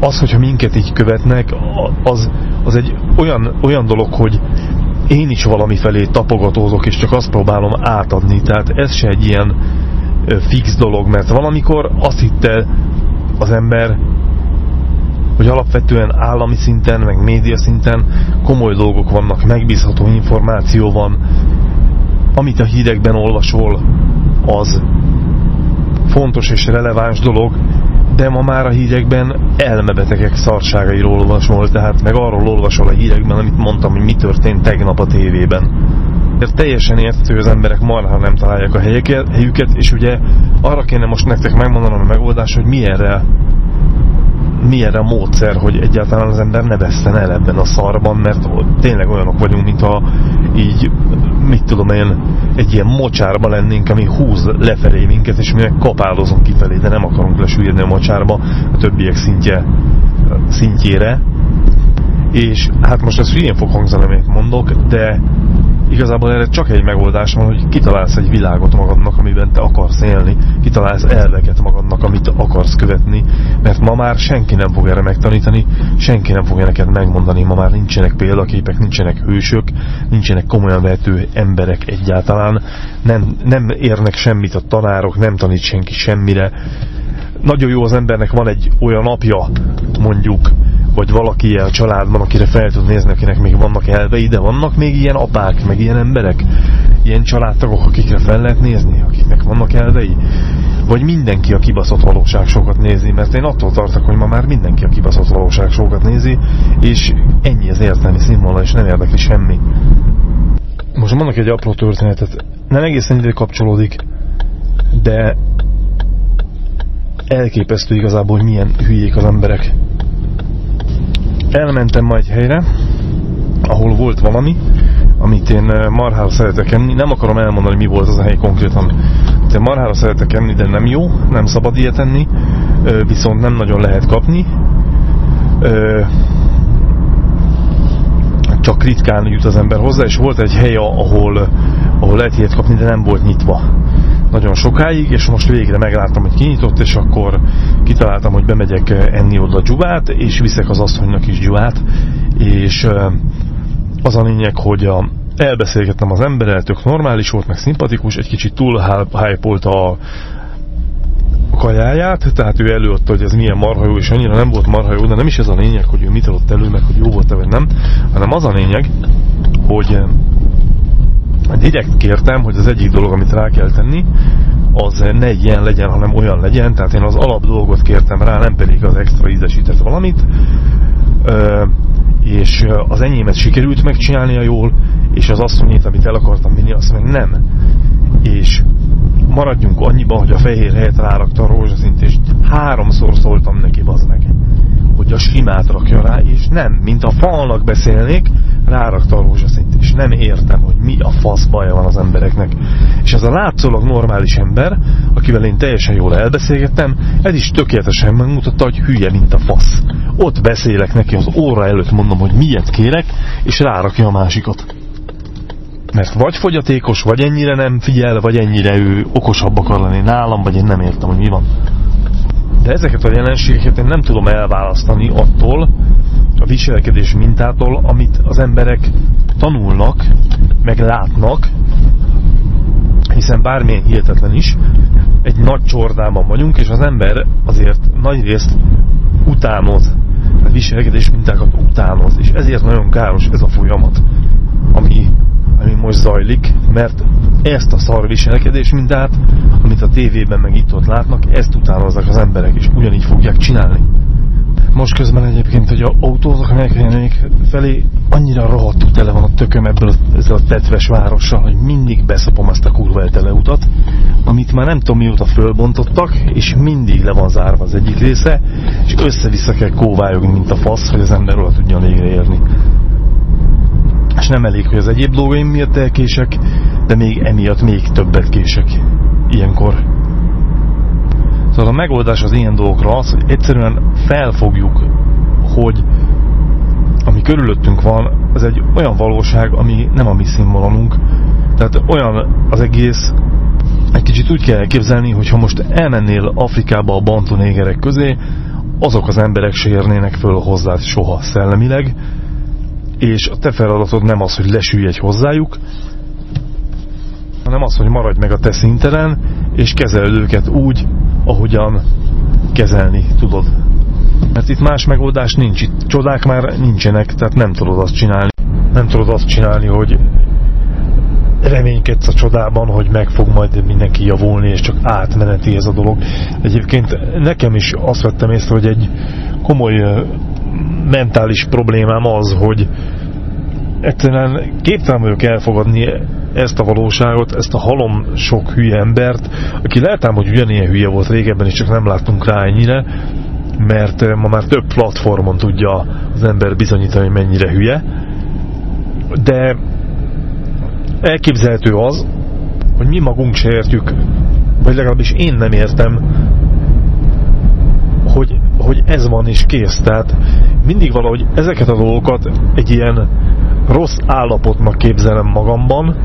az, hogyha minket így követnek, az, az egy olyan, olyan dolog, hogy én is valami felé tapogatózok, és csak azt próbálom átadni. Tehát ez se egy ilyen fix dolog, mert valamikor azt hitte az ember, hogy alapvetően állami szinten, meg média szinten komoly dolgok vannak, megbízható információ van, amit a hírekben olvasol, az fontos és releváns dolog, de ma már a hírekben elmebetegek szarságairól olvasol, tehát meg arról olvasol a hírekben, amit mondtam, hogy mi történt tegnap a tévében. Mert teljesen érthető, hogy az emberek marha nem találják a helyüket, és ugye arra kéne most nektek megmondanom a megoldás, hogy mi erre mi erre a módszer, hogy egyáltalán az ember ne veszten el ebben a szarban, mert tényleg olyanok vagyunk, mintha így, mit tudom én, egy ilyen mocsárba lennénk, ami húz lefelé minket, és mi kapálozunk kifelé, de nem akarunk lesülni a mocsárba a többiek szintje, szintjére. És hát most ez hülyén fog hangzani, amit mondok, de Igazából erre csak egy megoldás van, hogy kitalálsz egy világot magadnak, amiben te akarsz élni, kitalálsz elveket magadnak, amit akarsz követni, mert ma már senki nem fog erre megtanítani, senki nem fogja neked megmondani, ma már nincsenek példaképek, nincsenek hősök, nincsenek komolyan vehető emberek egyáltalán, nem, nem érnek semmit a tanárok, nem tanít senki semmire. Nagyon jó az embernek van egy olyan apja, mondjuk, vagy valaki a családban, akire fel tud nézni, akinek még vannak elvei, de vannak még ilyen apák, meg ilyen emberek, ilyen családtagok, akikre fel lehet nézni, akiknek vannak elvei? Vagy mindenki a kibaszott valóság sokat nézi, mert én attól tartok, hogy ma már mindenki a kibaszott valóság sokat nézi, és ennyi az értelmi színvonal, és nem érdekli semmi. Most mondok egy apró történetet, nem egészen ide kapcsolódik, de elképesztő igazából, hogy milyen hülyék az emberek elmentem majd helyre, ahol volt valami, amit én marhára szeretek enni. Nem akarom elmondani, mi volt az a hely konkrétan. Én marhára szeretek enni, de nem jó, nem szabad ilyet enni, viszont nem nagyon lehet kapni. Csak ritkán jut az ember hozzá, és volt egy hely, ahol, ahol lehet ilyet kapni, de nem volt nyitva nagyon sokáig, és most végre megláttam, hogy kinyitott, és akkor kitaláltam, hogy bemegyek enni oda dzsubát, és viszek az asszonynak is dzsubát, és az a lényeg, hogy a, elbeszélgettem az emberrel, tök normális volt, meg szimpatikus, egy kicsit túl hype a kajáját, tehát ő előadta, hogy ez milyen marha jó, és annyira nem volt marha jó, de nem is ez a lényeg, hogy ő mit adott elő, meg hogy jó volt-e vagy nem, hanem az a lényeg, hogy direkt kértem, hogy az egyik dolog, amit rá kell tenni, az ne ilyen legyen, hanem olyan legyen, tehát én az alap dolgot kértem rá, nem pedig az extra ízesített valamit, ö, és az enyémet sikerült megcsinálnia jól, és az asszonyét, amit el akartam vinni, azt meg nem. És maradjunk annyiban, hogy a fehér helyet rárakta a rózsaszint, és háromszor szóltam neki, bazd meg, hogy a simát rakja rá, és nem, mint a falnak beszélnék, rárakta a rózsaszint, és nem értem, hogy mi a fasz baja van az embereknek. És ez a látszólag normális ember, akivel én teljesen jól elbeszélgettem, ez is tökéletesen megmutatta, hogy hülye, mint a fasz. Ott beszélek neki az óra előtt, mondom, hogy miért kérek, és rárakja a másikat. Mert vagy fogyatékos, vagy ennyire nem figyel, vagy ennyire ő okosabb akar lenni nálam, vagy én nem értem, hogy mi van. De ezeket a jelenségeket én nem tudom elválasztani attól, a viselkedés mintától, amit az emberek tanulnak, meg látnak, hiszen bármilyen hihetetlen is, egy nagy csordában vagyunk, és az ember azért nagy részt utánoz, a viselkedés mintákat utánoz, és ezért nagyon káros ez a folyamat, ami, ami most zajlik, mert ezt a szar viselkedés mintát, amit a tévében meg itt ott látnak, ezt utánozzák az emberek, és ugyanígy fogják csinálni. Most közben egyébként, hogy a autózok még felé annyira rohadtul tele van a tököm ebből a, ezzel a tetves várossal, hogy mindig beszopom ezt a kurva eltele utat, amit már nem tudom mióta fölbontottak, és mindig le van zárva az egyik része, és össze-vissza kell kóvályogni, mint a fasz, hogy az ember róla tudjon végre érni. És nem elég, hogy az egyéb dolgaim miatt elkések, de még emiatt még többet kések ilyenkor. Szóval a megoldás az ilyen dolgokra az, hogy egyszerűen felfogjuk, hogy ami körülöttünk van, az egy olyan valóság, ami nem a mi színvonalunk. Tehát olyan az egész, egy kicsit úgy kell elképzelni, hogy ha most elmennél Afrikába a bantu négerek közé, azok az emberek se érnének föl hozzád soha szellemileg, és a te feladatod nem az, hogy lesülj hozzájuk, hanem az, hogy maradj meg a te szintelen, és kezeld őket úgy, ahogyan kezelni tudod. Mert itt más megoldás nincs, itt csodák már nincsenek, tehát nem tudod azt csinálni. Nem tudod azt csinálni, hogy reménykedsz a csodában, hogy meg fog majd mindenki javulni, és csak átmeneti ez a dolog. Egyébként nekem is azt vettem észre, hogy egy komoly mentális problémám az, hogy egyszerűen képtelen vagyok elfogadni ezt a valóságot, ezt a halom sok hülye embert, aki lehet ám, hogy ugyanilyen hülye volt régebben, és csak nem láttunk rá ennyire, mert ma már több platformon tudja az ember bizonyítani, hogy mennyire hülye, de elképzelhető az, hogy mi magunk se értjük, vagy legalábbis én nem értem, hogy, ez van és kész. Tehát mindig valahogy ezeket a dolgokat egy ilyen rossz állapotnak képzelem magamban,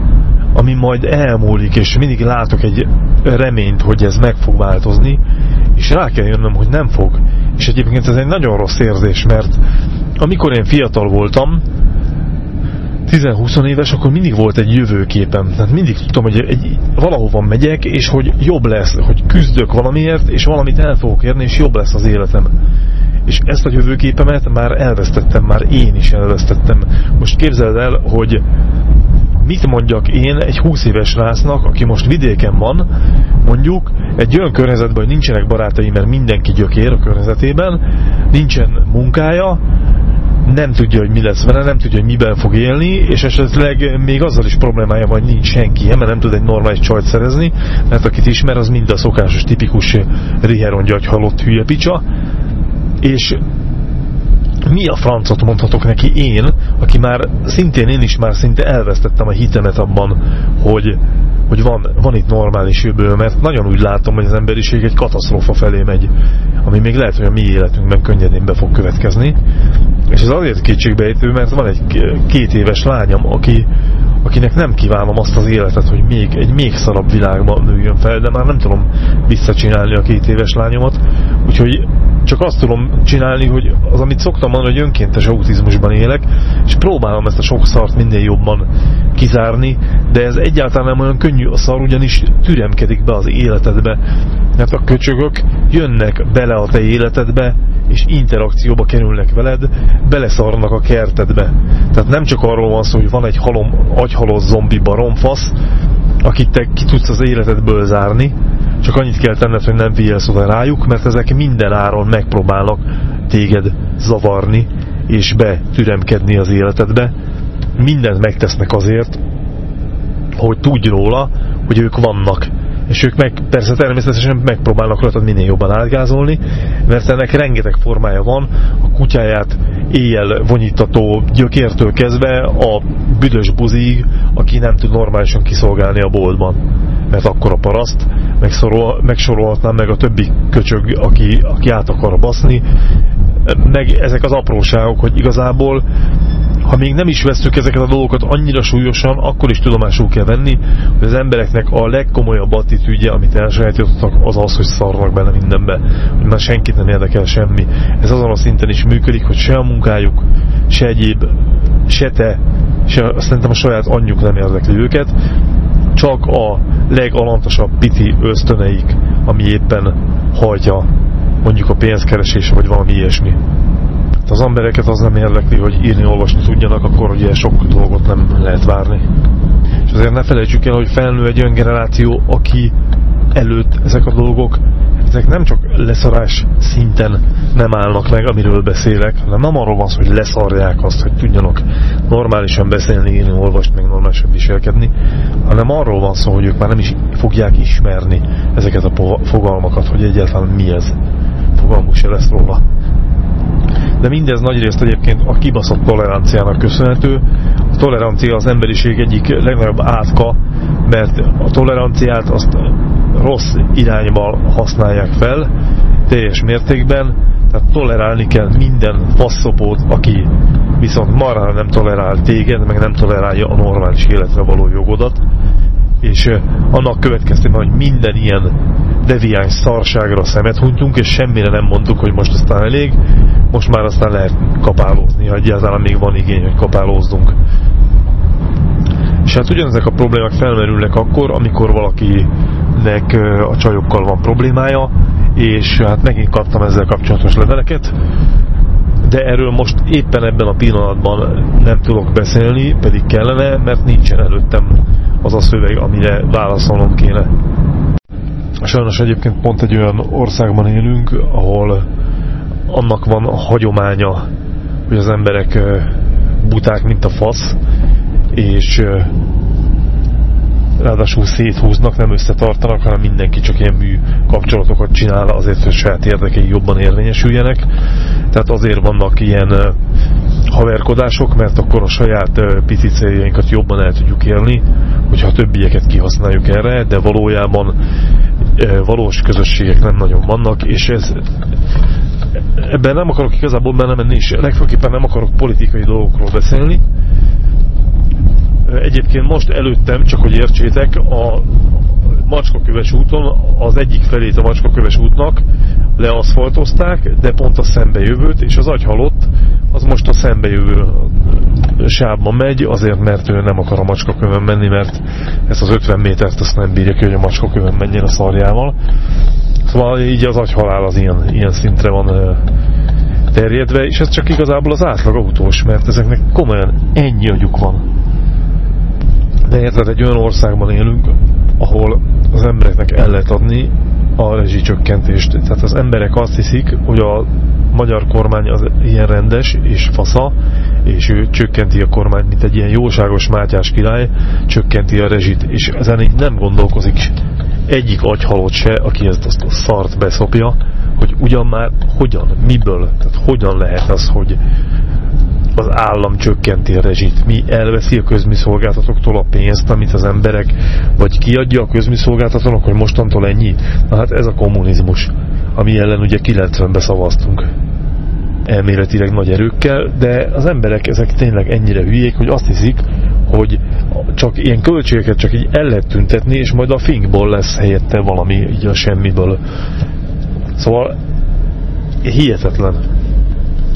ami majd elmúlik, és mindig látok egy reményt, hogy ez meg fog változni, és rá kell jönnöm, hogy nem fog. És egyébként ez egy nagyon rossz érzés, mert amikor én fiatal voltam, 10-20 éves, akkor mindig volt egy jövőképem. Tehát mindig tudtam, hogy egy, valahova megyek, és hogy jobb lesz, hogy küzdök valamiért, és valamit el fogok érni, és jobb lesz az életem. És ezt a jövőképemet már elvesztettem, már én is elvesztettem. Most képzeld el, hogy mit mondjak én egy 20 éves rásznak, aki most vidéken van, mondjuk egy olyan környezetben, hogy nincsenek barátai, mert mindenki gyökér a környezetében, nincsen munkája, nem tudja, hogy mi lesz vele, nem tudja, hogy miben fog élni, és esetleg még azzal is problémája van, hogy nincs senki, mert nem tud egy normális csajt szerezni, mert akit ismer, az mind a szokásos, tipikus riheron halott hülye picsa, és mi a francot mondhatok neki én, aki már szintén én is már szinte elvesztettem a hitemet abban, hogy, hogy van, van itt normális jövő, mert nagyon úgy látom, hogy az emberiség egy katasztrófa felé megy, ami még lehet, hogy a mi életünkben könnyedén be fog következni. És ez azért kétségbejtő, mert van egy két éves lányom, aki, akinek nem kívánom azt az életet, hogy még egy még szarabb világban nőjön fel, de már nem tudom visszacsinálni a két éves lányomat, úgyhogy csak azt tudom csinálni, hogy az, amit szoktam mondani, hogy önkéntes autizmusban élek, és próbálom ezt a sok szart minél jobban kizárni, de ez egyáltalán nem olyan könnyű a szar, ugyanis türemkedik be az életedbe. Mert a köcsögök jönnek bele a te életedbe, és interakcióba kerülnek veled, beleszarnak a kertedbe. Tehát nem csak arról van szó, hogy van egy halom, agyhalos zombi baromfasz, akit te ki tudsz az életedből zárni, csak annyit kell tenned, hogy nem figyelsz oda rájuk, mert ezek minden áron megpróbálnak téged zavarni, és betüremkedni az életedbe. Mindent megtesznek azért, hogy tudj róla, hogy ők vannak. És ők meg persze természetesen megpróbálnak rajtad minél jobban átgázolni, mert ennek rengeteg formája van, a kutyáját éjjel vonyítató gyökértől kezdve a büdös buzig, aki nem tud normálisan kiszolgálni a boltban. Mert akkor a paraszt, megsorolhatnám meg a többi köcsög, aki, aki át akar baszni, meg ezek az apróságok, hogy igazából ha még nem is veszük ezeket a dolgokat annyira súlyosan, akkor is tudomásul kell venni, hogy az embereknek a legkomolyabb attitűdje, amit elsajátítottak, az az, hogy szarnak bele mindenbe, hogy már senkit nem érdekel semmi. Ez azon a szinten is működik, hogy se a munkájuk, se egyéb, se te, se szerintem a saját anyjuk nem érdekli őket, csak a legalantasabb piti ösztöneik, ami éppen hajtja mondjuk a pénzkeresés, vagy valami ilyesmi. Hát az embereket az nem érdekli, hogy írni, olvasni tudjanak, akkor ugye sok dolgot nem lehet várni. És azért ne felejtsük el, hogy felnő egy olyan generáció, aki előtt ezek a dolgok ezek nem csak leszarás szinten nem állnak meg, amiről beszélek, hanem nem arról van szó, hogy leszarják azt, hogy tudjanak normálisan beszélni, írni, olvasni, meg normálisan viselkedni, hanem arról van szó, hogy ők már nem is fogják ismerni ezeket a fogalmakat, hogy egyáltalán mi ez. Fogalmuk se lesz róla. De mindez nagyrészt egyébként a kibaszott toleranciának köszönhető. A tolerancia az emberiség egyik legnagyobb átka, mert a toleranciát azt rossz irányba használják fel, teljes mértékben, tehát tolerálni kell minden faszopót, aki viszont marha nem tolerál téged, meg nem tolerálja a normális életre való jogodat, és annak következtében, hogy minden ilyen deviáns szarságra szemet hunytunk, és semmire nem mondtuk, hogy most aztán elég, most már aztán lehet kapálózni, ha egyáltalán még van igény, hogy kapálózzunk. És hát ugyanezek a problémák felmerülnek akkor, amikor valakinek a csajokkal van problémája, és hát megint kaptam ezzel kapcsolatos leveleket, de erről most éppen ebben a pillanatban nem tudok beszélni, pedig kellene, mert nincsen előttem az a szöveg, amire válaszolnom kéne. Sajnos egyébként pont egy olyan országban élünk, ahol annak van a hagyománya, hogy az emberek buták, mint a fasz, és ráadásul széthúznak, nem összetartanak, hanem mindenki csak ilyen mű kapcsolatokat csinál azért, hogy saját érdekei jobban érvényesüljenek. Tehát azért vannak ilyen haverkodások, mert akkor a saját pici céljainkat jobban el tudjuk élni, hogyha a többieket kihasználjuk erre, de valójában valós közösségek nem nagyon vannak, és ez ebben nem akarok igazából benne menni, és legfőképpen nem akarok politikai dolgokról beszélni, Egyébként most előttem, csak hogy értsétek, a Macskaköves úton az egyik felét a Macskaköves útnak leaszfaltozták, de pont a szembejövőt, és az agyhalott az most a szembejövő sávban megy, azért mert ő nem akar a macskakövön menni, mert ezt az 50 métert azt nem bírja ki, hogy a macskakövön menjen a szarjával. Szóval így az agyhalál az ilyen, ilyen szintre van terjedve, és ez csak igazából az átlag autós, mert ezeknek komolyan ennyi agyuk van de érted, egy olyan országban élünk, ahol az embereknek el lehet adni a rezsicsökkentést. Tehát az emberek azt hiszik, hogy a magyar kormány az ilyen rendes és fasza, és ő csökkenti a kormány, mint egy ilyen jóságos Mátyás király, csökkenti a rezsit, és ezen így nem gondolkozik egyik agyhalott se, aki ezt azt a szart beszopja, hogy ugyan már hogyan, miből, tehát hogyan lehet az, hogy az állam csökkenti a rezsit, mi elveszi a közműszolgáltatóktól a pénzt, amit az emberek, vagy kiadja a közműszolgáltatónak, hogy mostantól ennyi. Na hát ez a kommunizmus, ami ellen ugye 90-ben szavaztunk elméletileg nagy erőkkel, de az emberek ezek tényleg ennyire hülyék, hogy azt hiszik, hogy csak ilyen költségeket csak így el lehet tüntetni, és majd a finkból lesz helyette valami így a semmiből. Szóval hihetetlen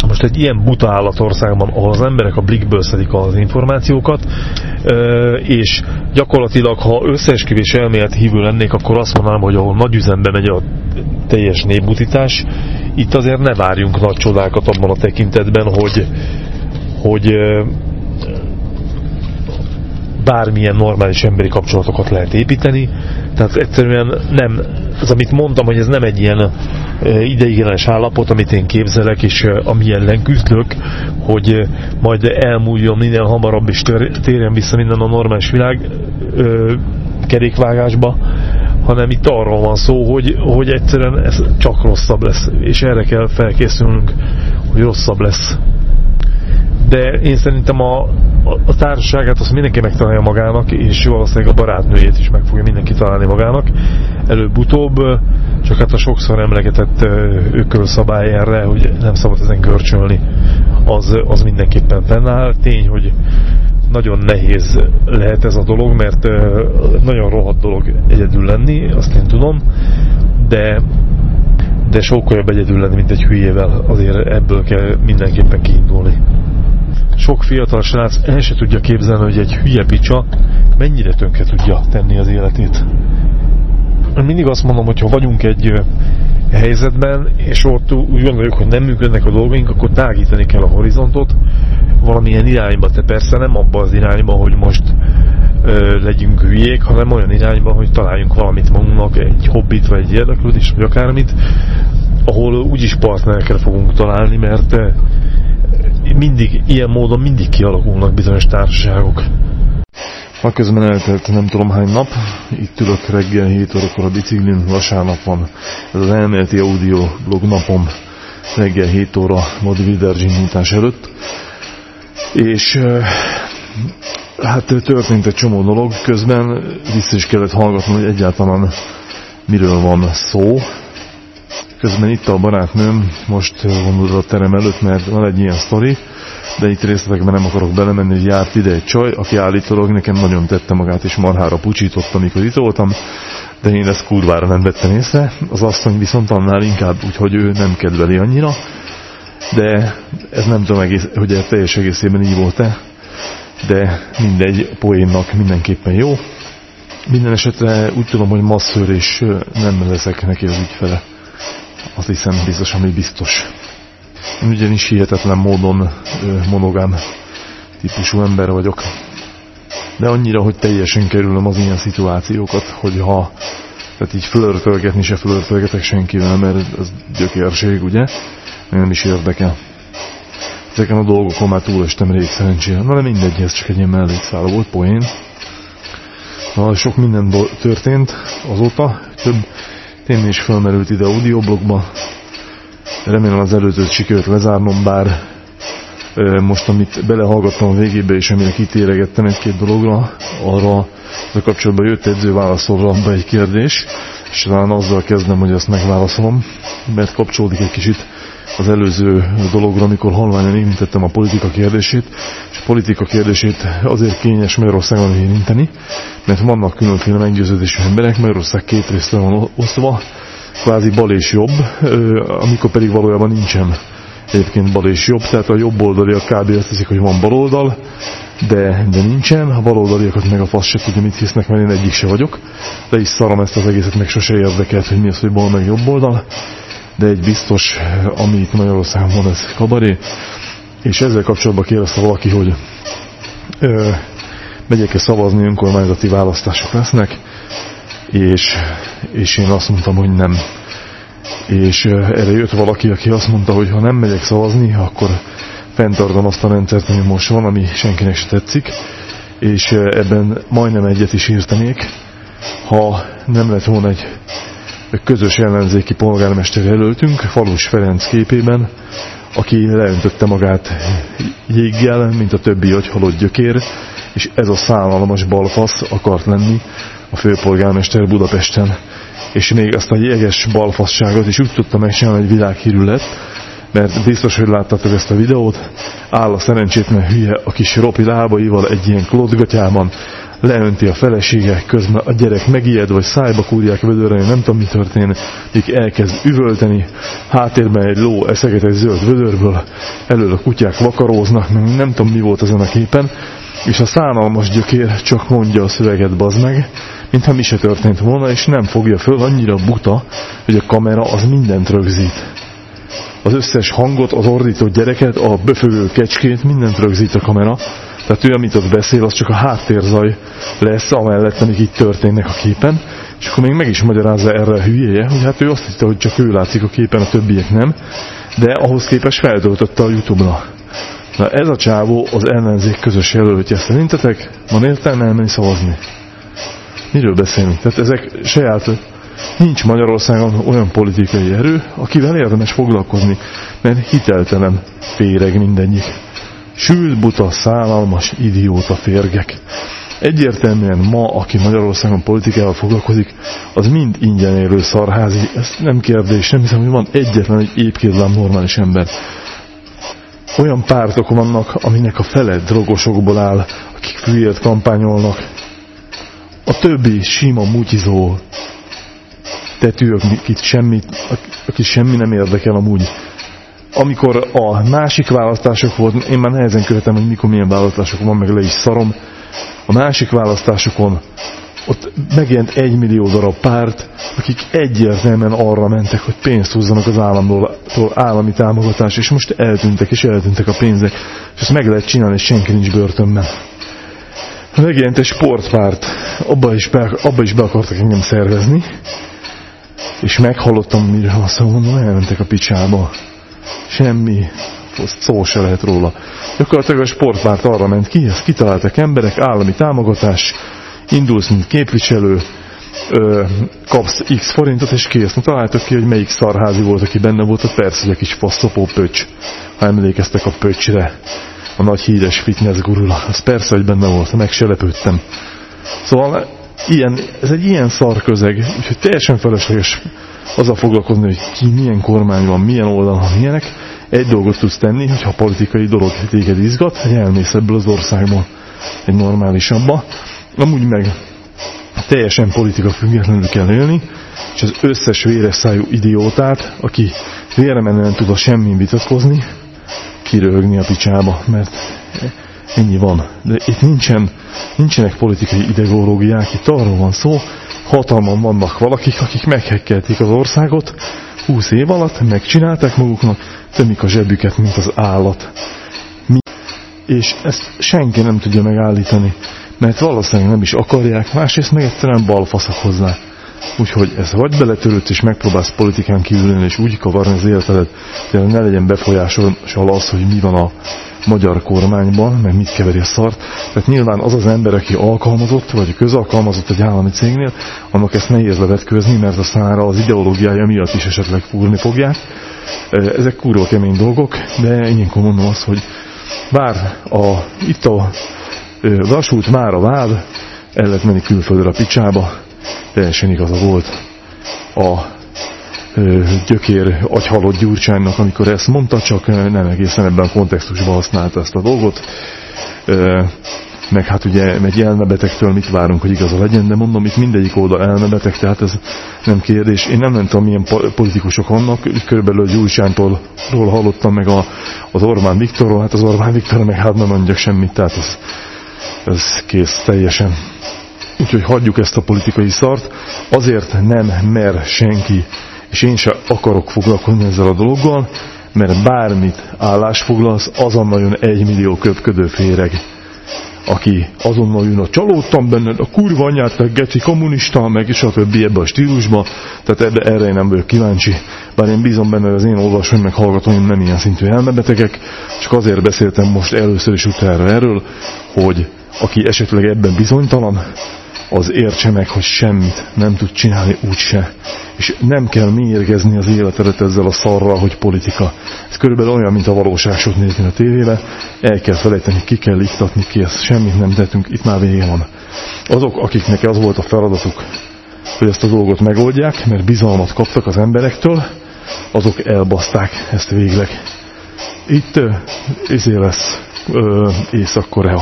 most egy ilyen buta állatországban, ahol az emberek a blikből szedik az információkat, és gyakorlatilag, ha összeesküvés elmélet hívő lennék, akkor azt mondanám, hogy ahol nagy üzembe megy a teljes népbutítás, itt azért ne várjunk nagy csodákat abban a tekintetben, hogy, hogy bármilyen normális emberi kapcsolatokat lehet építeni. Tehát egyszerűen nem, az amit mondtam, hogy ez nem egy ilyen ideiglenes állapot, amit én képzelek, és ami ellen küzdök, hogy majd elmúljon minél hamarabb, és térjen vissza minden a normális világ kerékvágásba, hanem itt arról van szó, hogy, hogy egyszerűen ez csak rosszabb lesz, és erre kell felkészülnünk, hogy rosszabb lesz de én szerintem a, a, társaságát azt mindenki megtalálja magának, és valószínűleg a barátnőjét is meg fogja mindenki találni magának. Előbb-utóbb, csak hát a sokszor emlegetett ökölszabály erre, hogy nem szabad ezen görcsölni, az, az mindenképpen fennáll. Tény, hogy nagyon nehéz lehet ez a dolog, mert nagyon rohadt dolog egyedül lenni, azt én tudom, de de sokkal jobb egyedül lenni, mint egy hülyével, azért ebből kell mindenképpen kiindulni sok fiatal srác el se tudja képzelni, hogy egy hülye picsa mennyire tönkre tudja tenni az életét. Mindig azt mondom, hogy ha vagyunk egy helyzetben, és ott úgy gondoljuk, hogy nem működnek a dolgaink, akkor tágítani kell a horizontot valamilyen irányba. Te persze nem abba az irányba, hogy most ö, legyünk hülyék, hanem olyan irányba, hogy találjunk valamit magunknak, egy hobbit, vagy egy érdeklődést, vagy akármit, ahol úgyis partnerekre fogunk találni, mert mindig, ilyen módon mindig kialakulnak bizonyos társaságok. Ma közben eltelt nem tudom hány nap, itt ülök reggel 7 órakor a biciklin, vasárnap van ez az elméleti audio blog napom reggel 7 óra bodybuilder nyitás előtt. És hát történt egy csomó dolog, közben vissza is kellett hallgatnom, hogy egyáltalán miről van szó. Közben itt a barátnőm, most vonul a terem előtt, mert van egy ilyen sztori, de itt részletekben nem akarok belemenni, hogy járt ide egy csaj, aki állítólag nekem nagyon tette magát, és marhára pucsított, amikor itt voltam, de én ezt kurvára nem vettem észre. Az asszony viszont annál inkább, úgyhogy ő nem kedveli annyira, de ez nem tudom, egész, hogy ez teljes egészében így volt-e, de mindegy, poénnak mindenképpen jó. Minden esetre úgy tudom, hogy masszőr és nem leszek neki az ügyfele. Azt hiszem biztos, ami biztos. Én ugyanis hihetetlen módon monogám típusú ember vagyok. De annyira, hogy teljesen kerülöm az ilyen szituációkat, hogy ha tehát így flörtölgetni se flörtölgetek senkivel, mert ez gyökérség, ugye? Nem is érdekel. Ezeken a dolgokon már túlestem rég szerencsére. Na de mindegy, ez csak egy ilyen mellékszál volt, poén. Na, sok minden történt azóta, több téma is felmerült ide audioblogba. Remélem az előzőt sikerült lezárnom, bár most, amit belehallgattam a végébe, és amire kitéregettem egy-két dologra, arra a kapcsolatban jött edző válaszolva egy kérdés, és talán azzal kezdem, hogy ezt megválaszolom, mert kapcsolódik egy kicsit az előző dologra, amikor halványan érintettem a politika kérdését, és a politika kérdését azért kényes Magyarországon érinteni, mert vannak különféle meggyőződésű emberek, Magyarország két részre van osztva, kvázi bal és jobb, amikor pedig valójában nincsen egyébként bal és jobb, tehát a jobb oldaliak kb. azt hiszik, hogy van baloldal, de, de nincsen, a baloldaliakat meg a fasz se tudja, mit hisznek, mert én egyik se vagyok, de is szarom ezt az egészet, meg sose érdekelt, hogy mi az, hogy bal meg jobb oldal, de egy biztos, ami itt Magyarországon van, ez kabaré, és ezzel kapcsolatban kérdezte valaki, hogy ö, megyek-e szavazni, önkormányzati választások lesznek, és, és én azt mondtam, hogy nem. És erre jött valaki, aki azt mondta, hogy ha nem megyek szavazni, akkor fenntartom azt a rendszert, ami most van, ami senkinek se tetszik, és ebben majdnem egyet is írtanék, ha nem lett volna egy közös ellenzéki polgármester jelöltünk, Falus Ferenc képében, aki leöntötte magát jéggel, mint a többi agyhalott gyökér, és ez a szállalmas balfasz akart lenni a főpolgármester Budapesten. És még ezt a jeges balfasságot is úgy tudta megcsinálni, hogy világhírű lett, mert biztos, hogy láttatok ezt a videót, áll a szerencsétlen hülye a kis ropi lábaival egy ilyen klódgatyában, leönti a felesége, közben a gyerek megijed, vagy szájba kúrják vödörre, nem tudom mi történik, elkezd üvölteni, háttérben egy ló eszeget egy zöld vödörből, elől a kutyák vakaróznak, nem tudom mi volt ezen a képen, és a szánalmas gyökér csak mondja a szöveget, bazd meg, mintha mi se történt volna, és nem fogja föl annyira buta, hogy a kamera az mindent rögzít. Az összes hangot, az ordító gyereket, a böfögő kecskét, mindent rögzít a kamera, tehát ő, amit ott beszél, az csak a háttérzaj lesz, amellett, amik itt történnek a képen, és akkor még meg is magyarázza erre a hülyéje, hogy hát ő azt hitte, hogy csak ő látszik a képen, a többiek nem, de ahhoz képest feltöltötte a Youtube-ra. Na ez a csávó az ellenzék közös jelöltje. Szerintetek van értelme elmenni szavazni? Miről beszélünk? Tehát ezek saját... Nincs Magyarországon olyan politikai erő, akivel érdemes foglalkozni, mert hiteltelen féreg mindegyik. Sült, buta, szállalmas, idióta férgek. Egyértelműen ma, aki Magyarországon politikával foglalkozik, az mind ingyen élő szarházi. Ez nem kérdés, nem hiszem, hogy van egyetlen egy épkézlám normális ember. Olyan pártok vannak, aminek a fele drogosokból áll, akik fűért kampányolnak. A többi sima mutizó tetű, akit semmi, akit semmi nem érdekel amúgy amikor a másik választások volt, én már nehezen követem, hogy mikor milyen választások van, meg le is szarom, a másik választásokon ott megjelent egy millió darab párt, akik egyértelműen arra mentek, hogy pénzt húzzanak az államtól, állami támogatás, és most eltűntek, és eltűntek a pénzek, és ezt meg lehet csinálni, és senki nincs börtönben. Megjelent egy sportpárt, abba is be, abba is be akartak engem szervezni, és meghallottam, mire azt mondom, elmentek a picsába semmi szó se lehet róla. Gyakorlatilag a sportpárt arra ment ki, ezt kitaláltak emberek, állami támogatás, indulsz, mint képviselő, ö, kapsz x forintot, és kész. Na, találtak ki, hogy melyik szarházi volt, aki benne volt, a persze, hogy a kis faszopó pöcs, ha emlékeztek a pöcsre, a nagy híres fitness gurula, az persze, hogy benne volt, meg se lepődtem. Szóval ilyen, ez egy ilyen szar közeg, úgyhogy teljesen felesleges azzal foglalkozni, hogy ki milyen kormány van, milyen oldalon, milyenek, egy dolgot tudsz tenni, hogyha a politikai dolog téged izgat, hogy elmész ebből az országból egy normálisabba. Amúgy meg teljesen politika függetlenül kell élni, és az összes véres szájú idiótát, aki véremenően tud a semmin vitatkozni, kiröhögni a picsába, mert ennyi van. De itt nincsen, nincsenek politikai ideológiák, itt arról van szó, hatalman vannak valakik, akik meghekkelték az országot, 20 év alatt megcsinálták maguknak, tömik a zsebüket, mint az állat. Mi? És ezt senki nem tudja megállítani, mert valószínűleg nem is akarják, másrészt meg egyszerűen balfaszak hozzá. Úgyhogy ez vagy beletörődsz és megpróbálsz politikán kívülni és úgy kavarni az életedet, hogy ne legyen befolyásol az, hogy mi van a magyar kormányban, meg mit keveri a szart. Tehát nyilván az az ember, aki alkalmazott, vagy közalkalmazott egy állami cégnél, annak ezt nehéz levetkőzni, mert a szára az ideológiája miatt is esetleg fúrni fogják. Ezek kurva kemény dolgok, de ilyenkor mondom azt, hogy bár a, itt a vasút már a vád, el lehet menni külföldre a picsába, teljesen igaza volt a gyökér agyhalott Gyurcsánynak, amikor ezt mondta, csak nem egészen ebben a kontextusban használta ezt a dolgot. Meg hát ugye egy elmebetegtől mit várunk, hogy igaza legyen, de mondom, itt mindegyik oldal elmebeteg, tehát ez nem kérdés. Én nem, nem tudom, milyen politikusok vannak, körülbelül Gyurcsánytól hallottam meg a, az Orbán Viktorról, hát az Orbán Viktor meg hát nem mondjak semmit, tehát ez, ez kész teljesen. Úgyhogy hagyjuk ezt a politikai szart. Azért nem mer senki és én sem akarok foglalkozni ezzel a dologgal, mert bármit állásfoglalsz, azonnal jön egy millió köpködő féreg, aki azonnal jön a csalódtam benned, a kurva anyát, a geci kommunista, meg és a többi ebbe a stílusba, tehát ebbe, erre én nem vagyok kíváncsi, bár én bízom benne, hogy az én olvasóim meg hallgatóim nem ilyen szintű elmebetegek, csak azért beszéltem most először is utána erről, hogy aki esetleg ebben bizonytalan, az értse meg, hogy semmit nem tud csinálni úgyse. És nem kell mérgezni az életedet ezzel a szarral, hogy politika. Ez körülbelül olyan, mint a valóságot nézni a tévébe. El kell felejteni, ki kell iktatni, ki ezt semmit nem tettünk, itt már vége van. Azok, akiknek az volt a feladatuk, hogy ezt a dolgot megoldják, mert bizalmat kaptak az emberektől, azok elbaszták ezt végleg. Itt ezért lesz Észak-Korea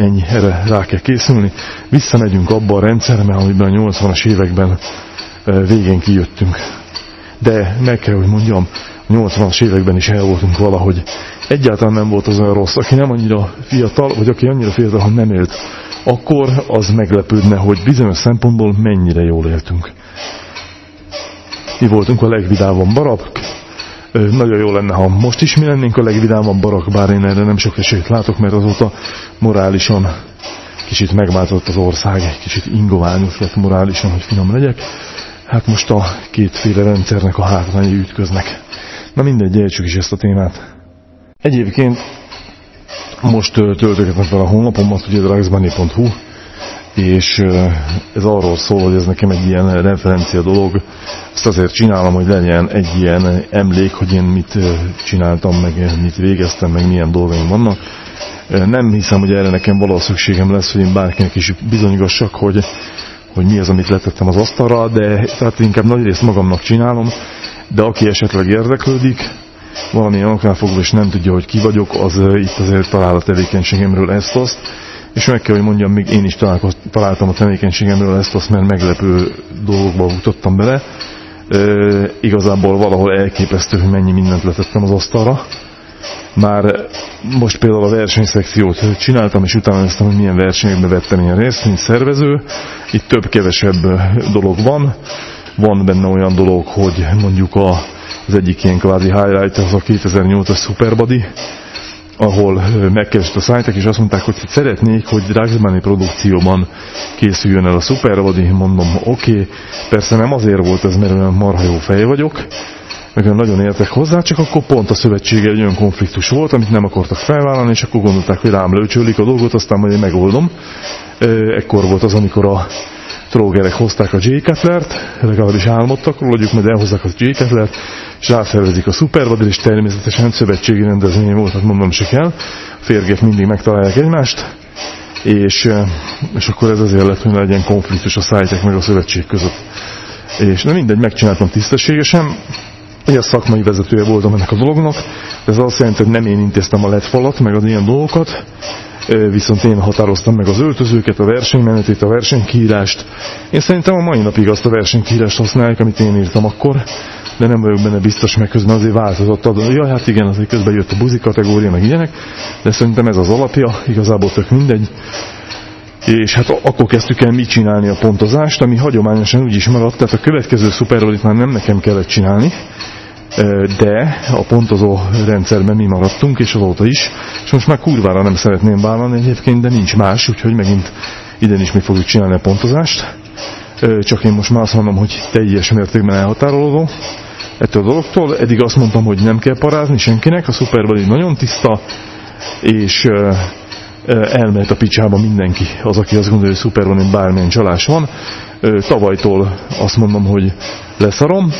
ennyi, erre rá kell készülni. Visszamegyünk abba a rendszerbe, amiben a 80-as években végén kijöttünk. De meg kell, hogy mondjam, a 80-as években is el voltunk valahogy. Egyáltalán nem volt az olyan rossz, aki nem annyira fiatal, vagy aki annyira fiatal, hogy nem élt, akkor az meglepődne, hogy bizonyos szempontból mennyire jól éltünk. Mi voltunk a legvidámabb barak, nagyon jó lenne, ha most is mi lennénk a legvidámabb barak, bár én erre nem sok esélyt látok, mert azóta morálisan kicsit megváltozott az ország, egy kicsit ingoványos lett morálisan, hogy finom legyek. Hát most a kétféle rendszernek a hátrányai ütköznek. Na mindegy, ejtsük is ezt a témát. Egyébként most töltögetem fel a honlapomat, ugye dragsbunny.hu, és ez arról szól, hogy ez nekem egy ilyen referencia dolog. Ezt azért csinálom, hogy legyen egy ilyen emlék, hogy én mit csináltam, meg mit végeztem, meg milyen dolgaim vannak. Nem hiszem, hogy erre nekem valahol szükségem lesz, hogy én bárkinek is bizonygassak, hogy, hogy mi az, amit letettem az asztalra, de tehát inkább nagy részt magamnak csinálom, de aki esetleg érdeklődik, valamilyen oknál fogva és nem tudja, hogy ki vagyok, az itt azért talál a tevékenységemről ezt-azt és meg kell, hogy mondjam, még én is találtam a tevékenységemről ezt, azt mert meglepő dolgokba futottam bele. E, igazából valahol elképesztő, hogy mennyi mindent letettem az asztalra. Már most például a versenyszekciót csináltam, és utána néztem, hogy milyen versenyekbe vettem ilyen részt, mint szervező. Itt több-kevesebb dolog van. Van benne olyan dolog, hogy mondjuk a, az egyik ilyen kvázi highlight az a 2008-as Superbody, ahol megkeresett a szájtek, és azt mondták, hogy szeretnék, hogy Draxmani produkcióban készüljön el a Superbody, mondom, oké, okay. persze nem azért volt ez, mert olyan marha jó fej vagyok, meg nagyon értek hozzá, csak akkor pont a szövetsége egy olyan konfliktus volt, amit nem akartak felvállalni, és akkor gondolták, hogy rám lőcsölik a dolgot, aztán majd én megoldom. Ekkor volt az, amikor a trógerek hozták a J. Cutler-t, legalábbis álmodtak róla, hogy majd elhozzák az J. Cutler-t, és rászervezik a Superbadr, és természetesen szövetségi rendezvény volt, hát mondom se kell. A férgek mindig megtalálják egymást, és, és akkor ez azért lett, hogy legyen konfliktus a szájtek meg a szövetség között. És nem mindegy, megcsináltam tisztességesen, én a szakmai vezetője voltam ennek a dolognak, ez azt jelenti, hogy nem én intéztem a LED falat, meg az ilyen dolgokat, viszont én határoztam meg az öltözőket, a versenymenetét, a versenykírást. Én szerintem a mai napig azt a versenykírást használják, amit én írtam akkor, de nem vagyok benne biztos, meg közben azért változott. Ad. Ja, hát igen, azért közben jött a buzi kategória, meg ilyenek, de szerintem ez az alapja, igazából tök mindegy. És hát akkor kezdtük el mi csinálni a pontozást, ami hagyományosan úgy is maradt, tehát a következő szuperrolit már nem nekem kellett csinálni, de a pontozó rendszerben mi maradtunk, és azóta is, és most már kurvára nem szeretném vállalni egyébként, de nincs más, úgyhogy megint idén is mi fogjuk csinálni a pontozást. Csak én most már azt mondom, hogy teljes mértékben elhatárolódó ettől a dologtól. Eddig azt mondtam, hogy nem kell parázni senkinek, a Super nagyon tiszta, és elmehet a picsába mindenki, az, aki azt gondolja, hogy Super hogy bármilyen csalás van. Tavalytól azt mondom, hogy leszarom,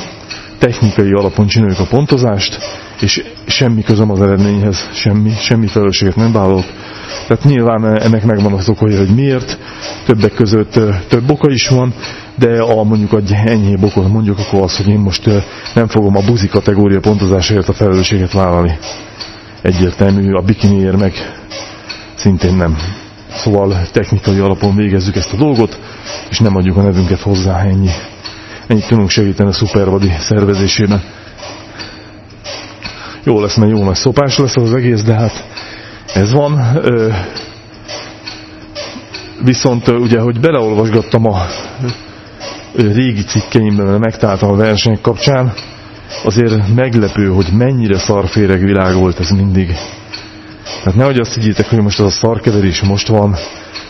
technikai alapon csináljuk a pontozást, és semmi közöm az eredményhez, semmi, semmi felelősséget nem vállalok. Tehát nyilván ennek megvan az okai, hogy miért, többek között több oka is van, de a mondjuk egy enyhébb okot mondjuk, akkor az, hogy én most nem fogom a buzi kategória pontozásáért a felelősséget vállalni. Egyértelmű, a bikiniért meg szintén nem. Szóval technikai alapon végezzük ezt a dolgot, és nem adjuk a nevünket hozzá, ennyi. Ennyit tudunk segíteni a szupervadi szervezésében. Jó lesz, mert jó nagy szopás lesz az egész, de hát ez van. Viszont ugye, hogy beleolvasgattam a régi cikkeimben, mert megtaláltam a versenyek kapcsán, azért meglepő, hogy mennyire szarféreg világ volt ez mindig. Tehát nehogy azt higgyétek, hogy most az a szarkeverés most van,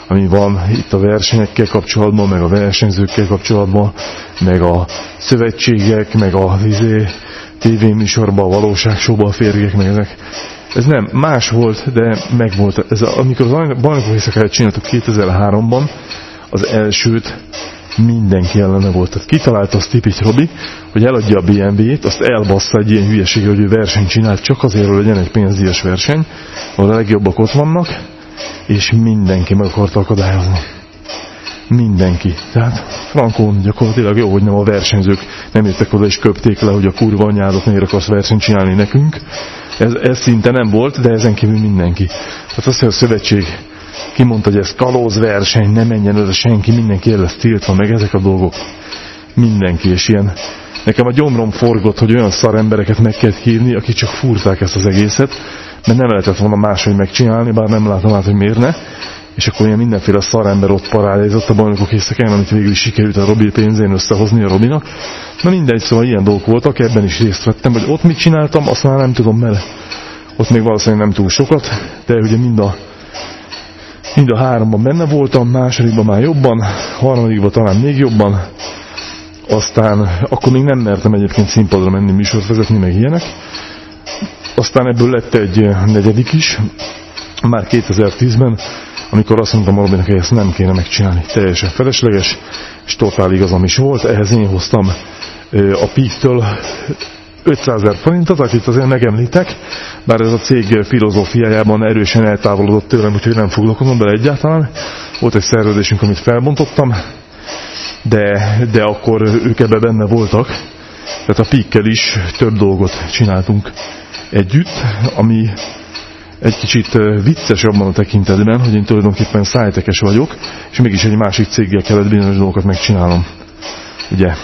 ami van itt a versenyekkel kapcsolatban, meg a versenyzőkkel kapcsolatban, meg a szövetségek, meg a izé, tévéműsorban, a valóságsóban a férgek, meg ezek. Ez nem, más volt, de meg volt. Ez, amikor az bajnokok éjszakáját csináltuk 2003-ban, az elsőt mindenki ellene volt. Tehát kitalálta a Stipich Robi, hogy eladja a BMW-t, azt elbassza egy ilyen hülyeség, hogy ő versenyt csinált, csak azért, hogy legyen egy pénzdíjas verseny, ahol a legjobbak ott vannak, és mindenki meg akarta akadályozni. Mindenki. Tehát Frankon gyakorlatilag jó, hogy nem a versenyzők nem jöttek oda és köpték le, hogy a kurva anyádat miért akarsz versenyt csinálni nekünk. Ez, ez szinte nem volt, de ezen kívül mindenki. Tehát azt, hogy a szövetség kimondta, hogy ez kalóz verseny, ne menjen oda senki, mindenki el lesz tiltva, meg ezek a dolgok. Mindenki, és ilyen Nekem a gyomrom forgott, hogy olyan szar embereket meg kell hívni, akik csak furták ezt az egészet, mert nem lehetett volna máshogy megcsinálni, bár nem látom át, hogy miért ne. És akkor ilyen mindenféle szarember ott parálézott a bajnokok éjszakán, amit végül is sikerült a Robi pénzén összehozni a Robinak. Na mindegy, szóval ilyen dolgok voltak, ebben is részt vettem, hogy ott mit csináltam, azt már nem tudom, mert ott még valószínűleg nem túl sokat, de ugye mind a, mind a háromban benne voltam, másodikban már jobban, harmadikban talán még jobban, aztán akkor még nem mertem egyébként színpadra menni műsort vezetni, meg ilyenek, aztán ebből lett egy negyedik is, már 2010-ben, amikor azt mondtam Robinak, hogy ezt nem kéne megcsinálni. Teljesen felesleges, és totál igazam is volt. Ehhez én hoztam a Peak-től 500 ezer forintot, akit azért megemlítek, bár ez a cég filozófiájában erősen eltávolodott tőlem, úgyhogy nem foglalkozom bele egyáltalán. Volt egy szerződésünk, amit felbontottam, de, de akkor ők ebbe benne voltak. Tehát a Peak-kel is több dolgot csináltunk együtt, ami egy kicsit vicces abban a tekintetben, hogy én tulajdonképpen szájtekes vagyok, és mégis egy másik céggel kellett bizonyos dolgokat megcsinálnom. Ugye,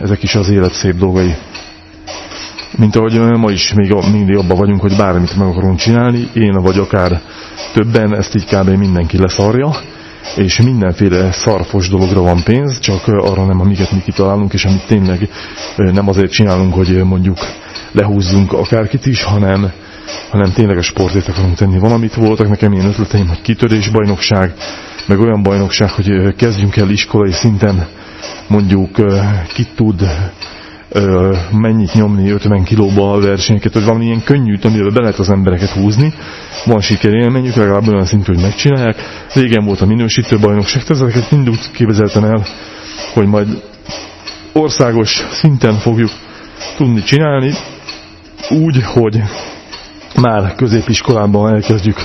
ezek is az élet szép dolgai. Mint ahogy ma is még mindig abban vagyunk, hogy bármit meg akarunk csinálni, én vagy akár többen, ezt így kb. mindenki leszarja, és mindenféle szarfos dologra van pénz, csak arra nem, amiket mi kitalálunk, és amit tényleg nem azért csinálunk, hogy mondjuk lehúzzunk akárkit is, hanem, hanem tényleg a sportért akarunk tenni valamit. Voltak nekem ilyen ötleteim, hogy kitörés bajnokság, meg olyan bajnokság, hogy kezdjünk el iskolai szinten mondjuk ki tud mennyit nyomni 50 kilóba a versenyeket, hogy valami ilyen könnyű, amivel be lehet az embereket húzni. Van sikerélményük, legalább olyan szintű, hogy megcsinálják. Régen volt a minősítő bajnokság, ezeket mind úgy képzeltem el, hogy majd országos szinten fogjuk tudni csinálni, úgy, hogy már középiskolában elkezdjük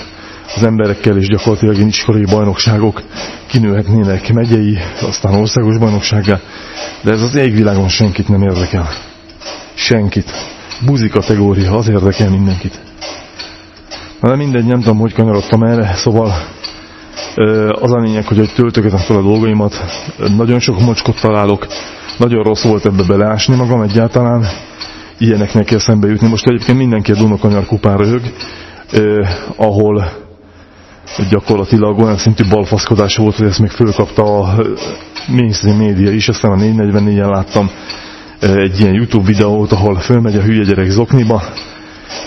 az emberekkel, és gyakorlatilag én iskolai bajnokságok kinőhetnének megyei, aztán országos bajnoksággá, de ez az égvilágon senkit nem érdekel. Senkit. Buzi kategória, az érdekel mindenkit. Na de mindegy, nem tudom, hogy kanyarodtam erre, szóval az a lényeg, hogy töltögetem fel a dolgaimat, nagyon sok mocskot találok, nagyon rossz volt ebbe beleásni magam egyáltalán, ilyeneknek kell szembe jutni. Most egyébként mindenki a Dunakanyar kupán röhög, ahol gyakorlatilag olyan szintű balfaszkodás volt, hogy ezt még fölkapta a mainstream média is, aztán a 444-en láttam egy ilyen YouTube videót, ahol fölmegy a hülye gyerek zokniba,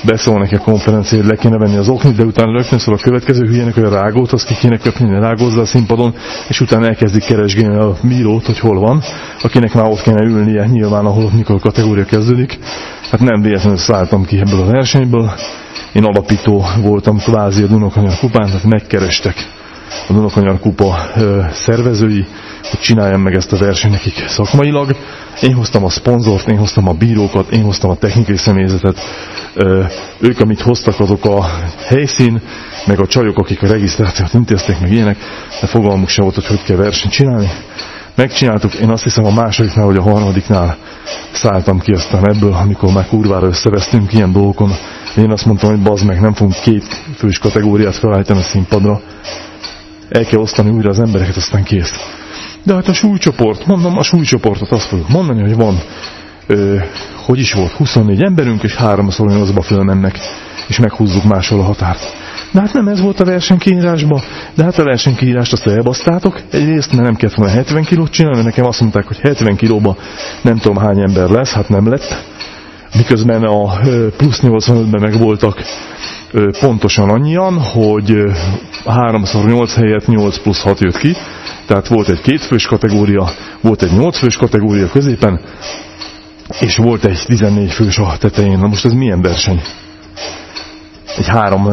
beszól neki a konferencia, hogy le kéne venni az oknit, de utána rögtön szól a következő hülyének, hogy a rágót, azt ki kéne köpni, ne rágózza a színpadon, és utána elkezdik keresgélni a bírót, hogy hol van, akinek már ott kéne ülnie, nyilván ahol mikor a kategória kezdődik. Hát nem véletlenül szálltam ki ebből a versenyből. Én alapító voltam kvázi a Dunakanyar kupán, tehát megkerestek a Dunakanyar kupa szervezői, hogy csináljam meg ezt a versenyt nekik szakmailag. Én hoztam a szponzort, én hoztam a bírókat, én hoztam a technikai személyzetet. Ők, amit hoztak, azok a helyszín, meg a csajok, akik a regisztrációt intézték, meg ilyenek, de fogalmuk sem volt, hogy hogy kell versenyt csinálni. Megcsináltuk, én azt hiszem a másodiknál vagy a harmadiknál szálltam ki aztán ebből, amikor már kurvára összevesztünk ilyen dolgokon. Én azt mondtam, hogy bazd meg, nem fogunk két fős kategóriát felállítani a színpadra. El kell osztani újra az embereket, aztán kész. De hát a súlycsoport, mondom, a súlycsoportot azt fogjuk mondani, hogy van, ö, hogy is volt, 24 emberünk, és 3-8-ba fölmennek, és meghúzzuk máshol a határt. De hát nem ez volt a versenykiírásban, de hát a versenykiírást azt elbasztátok, egyrészt, mert nem kellett volna 70 kilót csinálni, mert nekem azt mondták, hogy 70 kilóba nem tudom hány ember lesz, hát nem lett. Miközben a plusz 85-ben meg voltak pontosan annyian, hogy 3x8 helyett 8 plusz 6 jött ki, tehát volt egy kétfős kategória, volt egy 8 fős kategória középen, és volt egy 14 fős a tetején. Na most ez milyen verseny? Egy három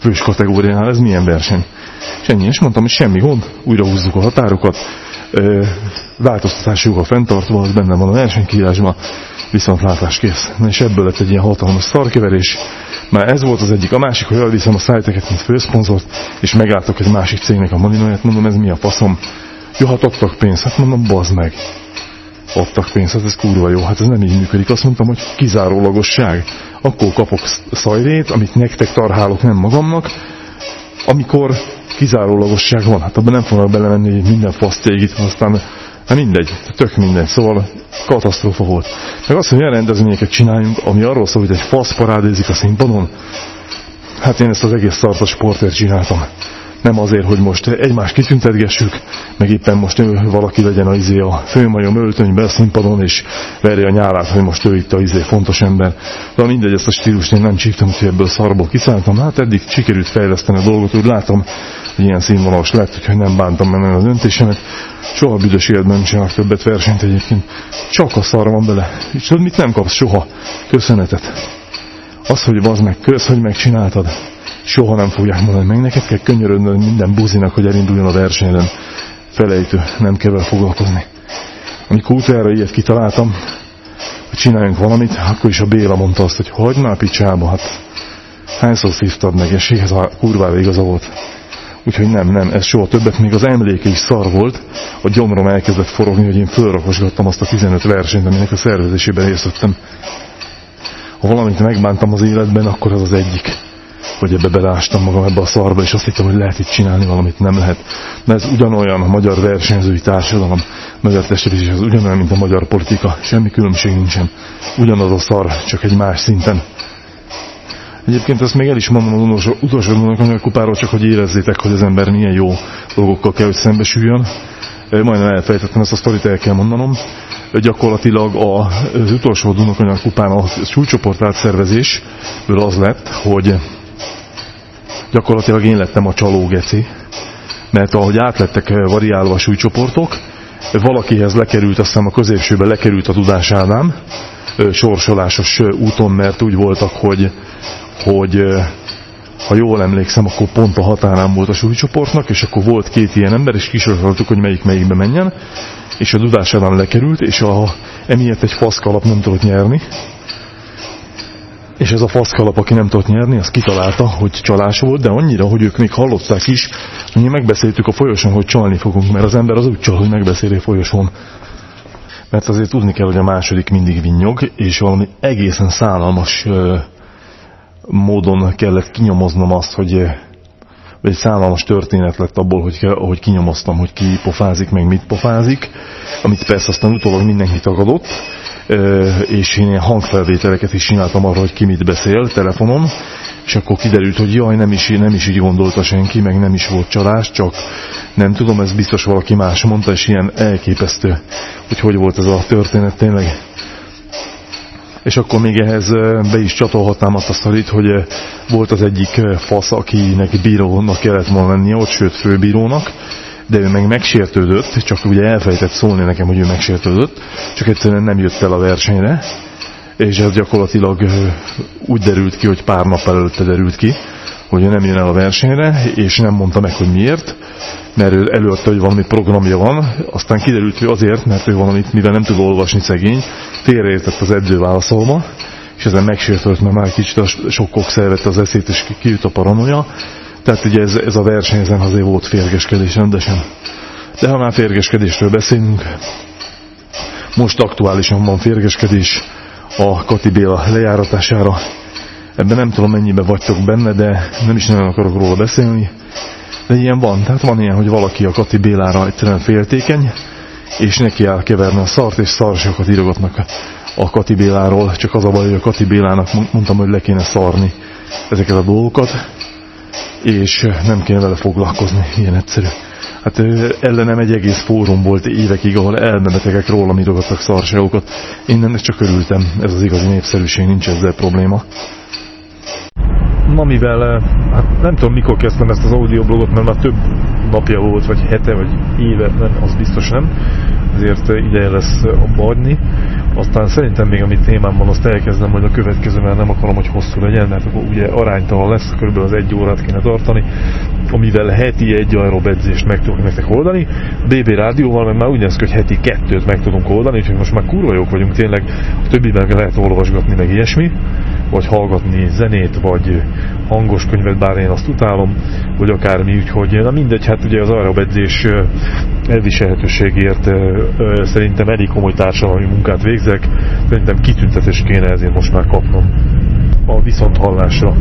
fős kategóriánál ez milyen verseny? És ennyi, és mondtam, hogy semmi gond, újra húzzuk a határokat, változtatási joga fenntartva, az benne van a versenykírásban, viszont látáskész. Na és ebből lett egy ilyen hatalmas szarkeverés. Már ez volt az egyik. A másik, hogy elviszem a szájteket, mint főszponzort, és megálltok egy másik cégnek a malinóját, mondom, ez mi a faszom? Jó, hát adtak pénzt. Hát mondom, bazd meg. Adtak pénzt, hát ez kurva jó. Hát ez nem így működik. Azt mondtam, hogy kizárólagosság. Akkor kapok szajrét, amit nektek tarhálok, nem magamnak. Amikor kizárólagosság van, hát abban nem fognak belemenni, hogy minden fasz cég aztán Hát mindegy, tök mindegy, szóval katasztrófa volt. Meg azt, hogy olyan rendezvényeket csináljunk, ami arról szól, hogy egy fasz parádézik a színpadon, hát én ezt az egész szart a sportért csináltam. Nem azért, hogy most egymást kitüntetgessük, meg éppen most ő, valaki legyen a, izé a főmajom öltönybe a színpadon, és verje a nyárát, hogy most ő itt a izé fontos ember. De mindegy, ezt a stílust én nem csíptem, hogy ebből szarból kiszálltam. Hát eddig sikerült fejleszteni a dolgot, úgy látom, hogy ilyen színvonalas lett, úgyhogy nem bántam meg a döntésemet. Soha büdös életben nem csinálok többet versenyt egyébként. Csak a szar van bele. És tudod, mit nem kapsz soha? Köszönetet. Az, hogy az meg, kösz, hogy megcsináltad. Soha nem fogják mondani, meg neked kell könyörödnöd minden buzinak, hogy elinduljon a versenyen. Felejtő, nem kell vele foglalkozni. Amikor utoljára ilyet kitaláltam, hogy csináljunk valamit, akkor is a Béla mondta azt, hogy hagyd már picsába, hát hányszor szívtad meg, és ez a kurvára igaza volt. Úgyhogy nem, nem, ez soha többet, még az emléke is szar volt, a gyomrom elkezdett forogni, hogy én fölrakosgattam azt a 15 versenyt, aminek a szervezésében részt vettem. Ha valamit megbántam az életben, akkor az az egyik hogy ebbe belástam magam ebbe a szarba, és azt hittem, hogy lehet itt csinálni valamit, nem lehet. De ez ugyanolyan a magyar versenyzői társadalom vezetésre is, ez ugyanolyan, mint a magyar politika, semmi különbség nincsen. Ugyanaz a szar, csak egy más szinten. Egyébként ezt még el is mondom az utolsó, utolsó kupáról, csak hogy érezzétek, hogy az ember milyen jó dolgokkal kell, hogy szembesüljön. Majdnem elfejtettem ezt a sztorit, el kell mondanom. Gyakorlatilag az utolsó Dunakanyar kupán a súlycsoport átszervezésből az lett, hogy gyakorlatilag én lettem a csalógeci, mert ahogy átlettek variálva a súlycsoportok, valakihez lekerült, azt hiszem a középsőbe lekerült a Tudás Ádám, sorsolásos úton, mert úgy voltak, hogy hogy ha jól emlékszem, akkor pont a határán volt a súlycsoportnak, és akkor volt két ilyen ember, és kisoroltuk, hogy melyik melyikbe menjen, és a Dudás lekerült, és a, emiatt egy faszkalap nem tudott nyerni. És ez a faszkalap, aki nem tudott nyerni, az kitalálta, hogy csalás volt, de annyira, hogy ők még hallották is, mi megbeszéltük a folyosón, hogy csalni fogunk, mert az ember az úgy csal, hogy megbeszéli a folyosón. Mert azért tudni kell, hogy a második mindig vinnyog, és valami egészen szállalmas módon kellett kinyomoznom azt, hogy egy szállalmas történet lett abból, hogy, hogy kinyomoztam, hogy ki pofázik, meg mit pofázik, amit persze aztán utólag mindenki tagadott, és én ilyen hangfelvételeket is csináltam arra, hogy ki mit beszél telefonon, és akkor kiderült, hogy jaj, nem is, nem is így gondolta senki, meg nem is volt csalás, csak nem tudom, ez biztos valaki más mondta, és ilyen elképesztő, hogy hogy volt ez a történet tényleg. És akkor még ehhez be is csatolhatnám azt a sztorit, hogy volt az egyik fasz, akinek bírónak kellett volna lennie, ott sőt főbírónak, de ő meg megsértődött, csak ugye elfejtett szólni nekem, hogy ő megsértődött, csak egyszerűen nem jött el a versenyre, és ez gyakorlatilag úgy derült ki, hogy pár nap előtte derült ki, hogy ő nem jön el a versenyre, és nem mondta meg, hogy miért, mert ő előadta, hogy valami programja van, aztán kiderült, hogy azért, mert ő valamit, mivel nem tud olvasni szegény, félreértett az edző válaszolma, és ezen megsértődött, mert már kicsit a sokkok szervette az eszét, és kijött a paranoia, tehát ugye ez, ez a verseny ezen azért volt férgeskedés rendesen. De ha már férgeskedésről beszélünk, most aktuálisan van férgeskedés a Kati Béla lejáratására. Ebben nem tudom mennyibe vagytok benne, de nem is nagyon akarok róla beszélni. De ilyen van, tehát van ilyen, hogy valaki a Kati Bélára egyszerűen féltékeny, és neki áll keverni a szart, és szarsokat írogatnak a Kati Béláról. Csak az a baj, hogy a Kati Bélának mondtam, hogy le kéne szarni ezeket a dolgokat, és nem kéne vele foglalkozni, ilyen egyszerű. Hát ellenem egy egész fórum volt évekig, ahol elmebetegek róla írogattak szarságokat. Én ennek csak örültem, ez az igazi népszerűség, nincs ezzel probléma. Na mivel, hát nem tudom mikor kezdtem ezt az audioblogot, mert már több napja volt, vagy hete, vagy éve, nem, az biztos nem, ezért ideje lesz abba adni. Aztán szerintem még amit témám van, azt elkezdem majd a következő, mert nem akarom, hogy hosszú legyen, mert akkor ugye aránytalan lesz, kb. az egy órát kéne tartani, amivel heti egy aerob edzést meg tudok nektek oldani. BB rádióval meg már úgy néz hogy heti kettőt meg tudunk oldani, úgyhogy most már kurva jók vagyunk tényleg, a többiben lehet olvasgatni meg ilyesmi, vagy hallgatni zenét, vagy hangos könyvet, bár én azt utálom, vagy akármi, úgyhogy na mindegy, hát ugye az aerob edzés elviselhetőségért szerintem elég komoly társadalmi munkát végzek, szerintem kitüntetés kéne ezért most már kapnom a viszont hallásra.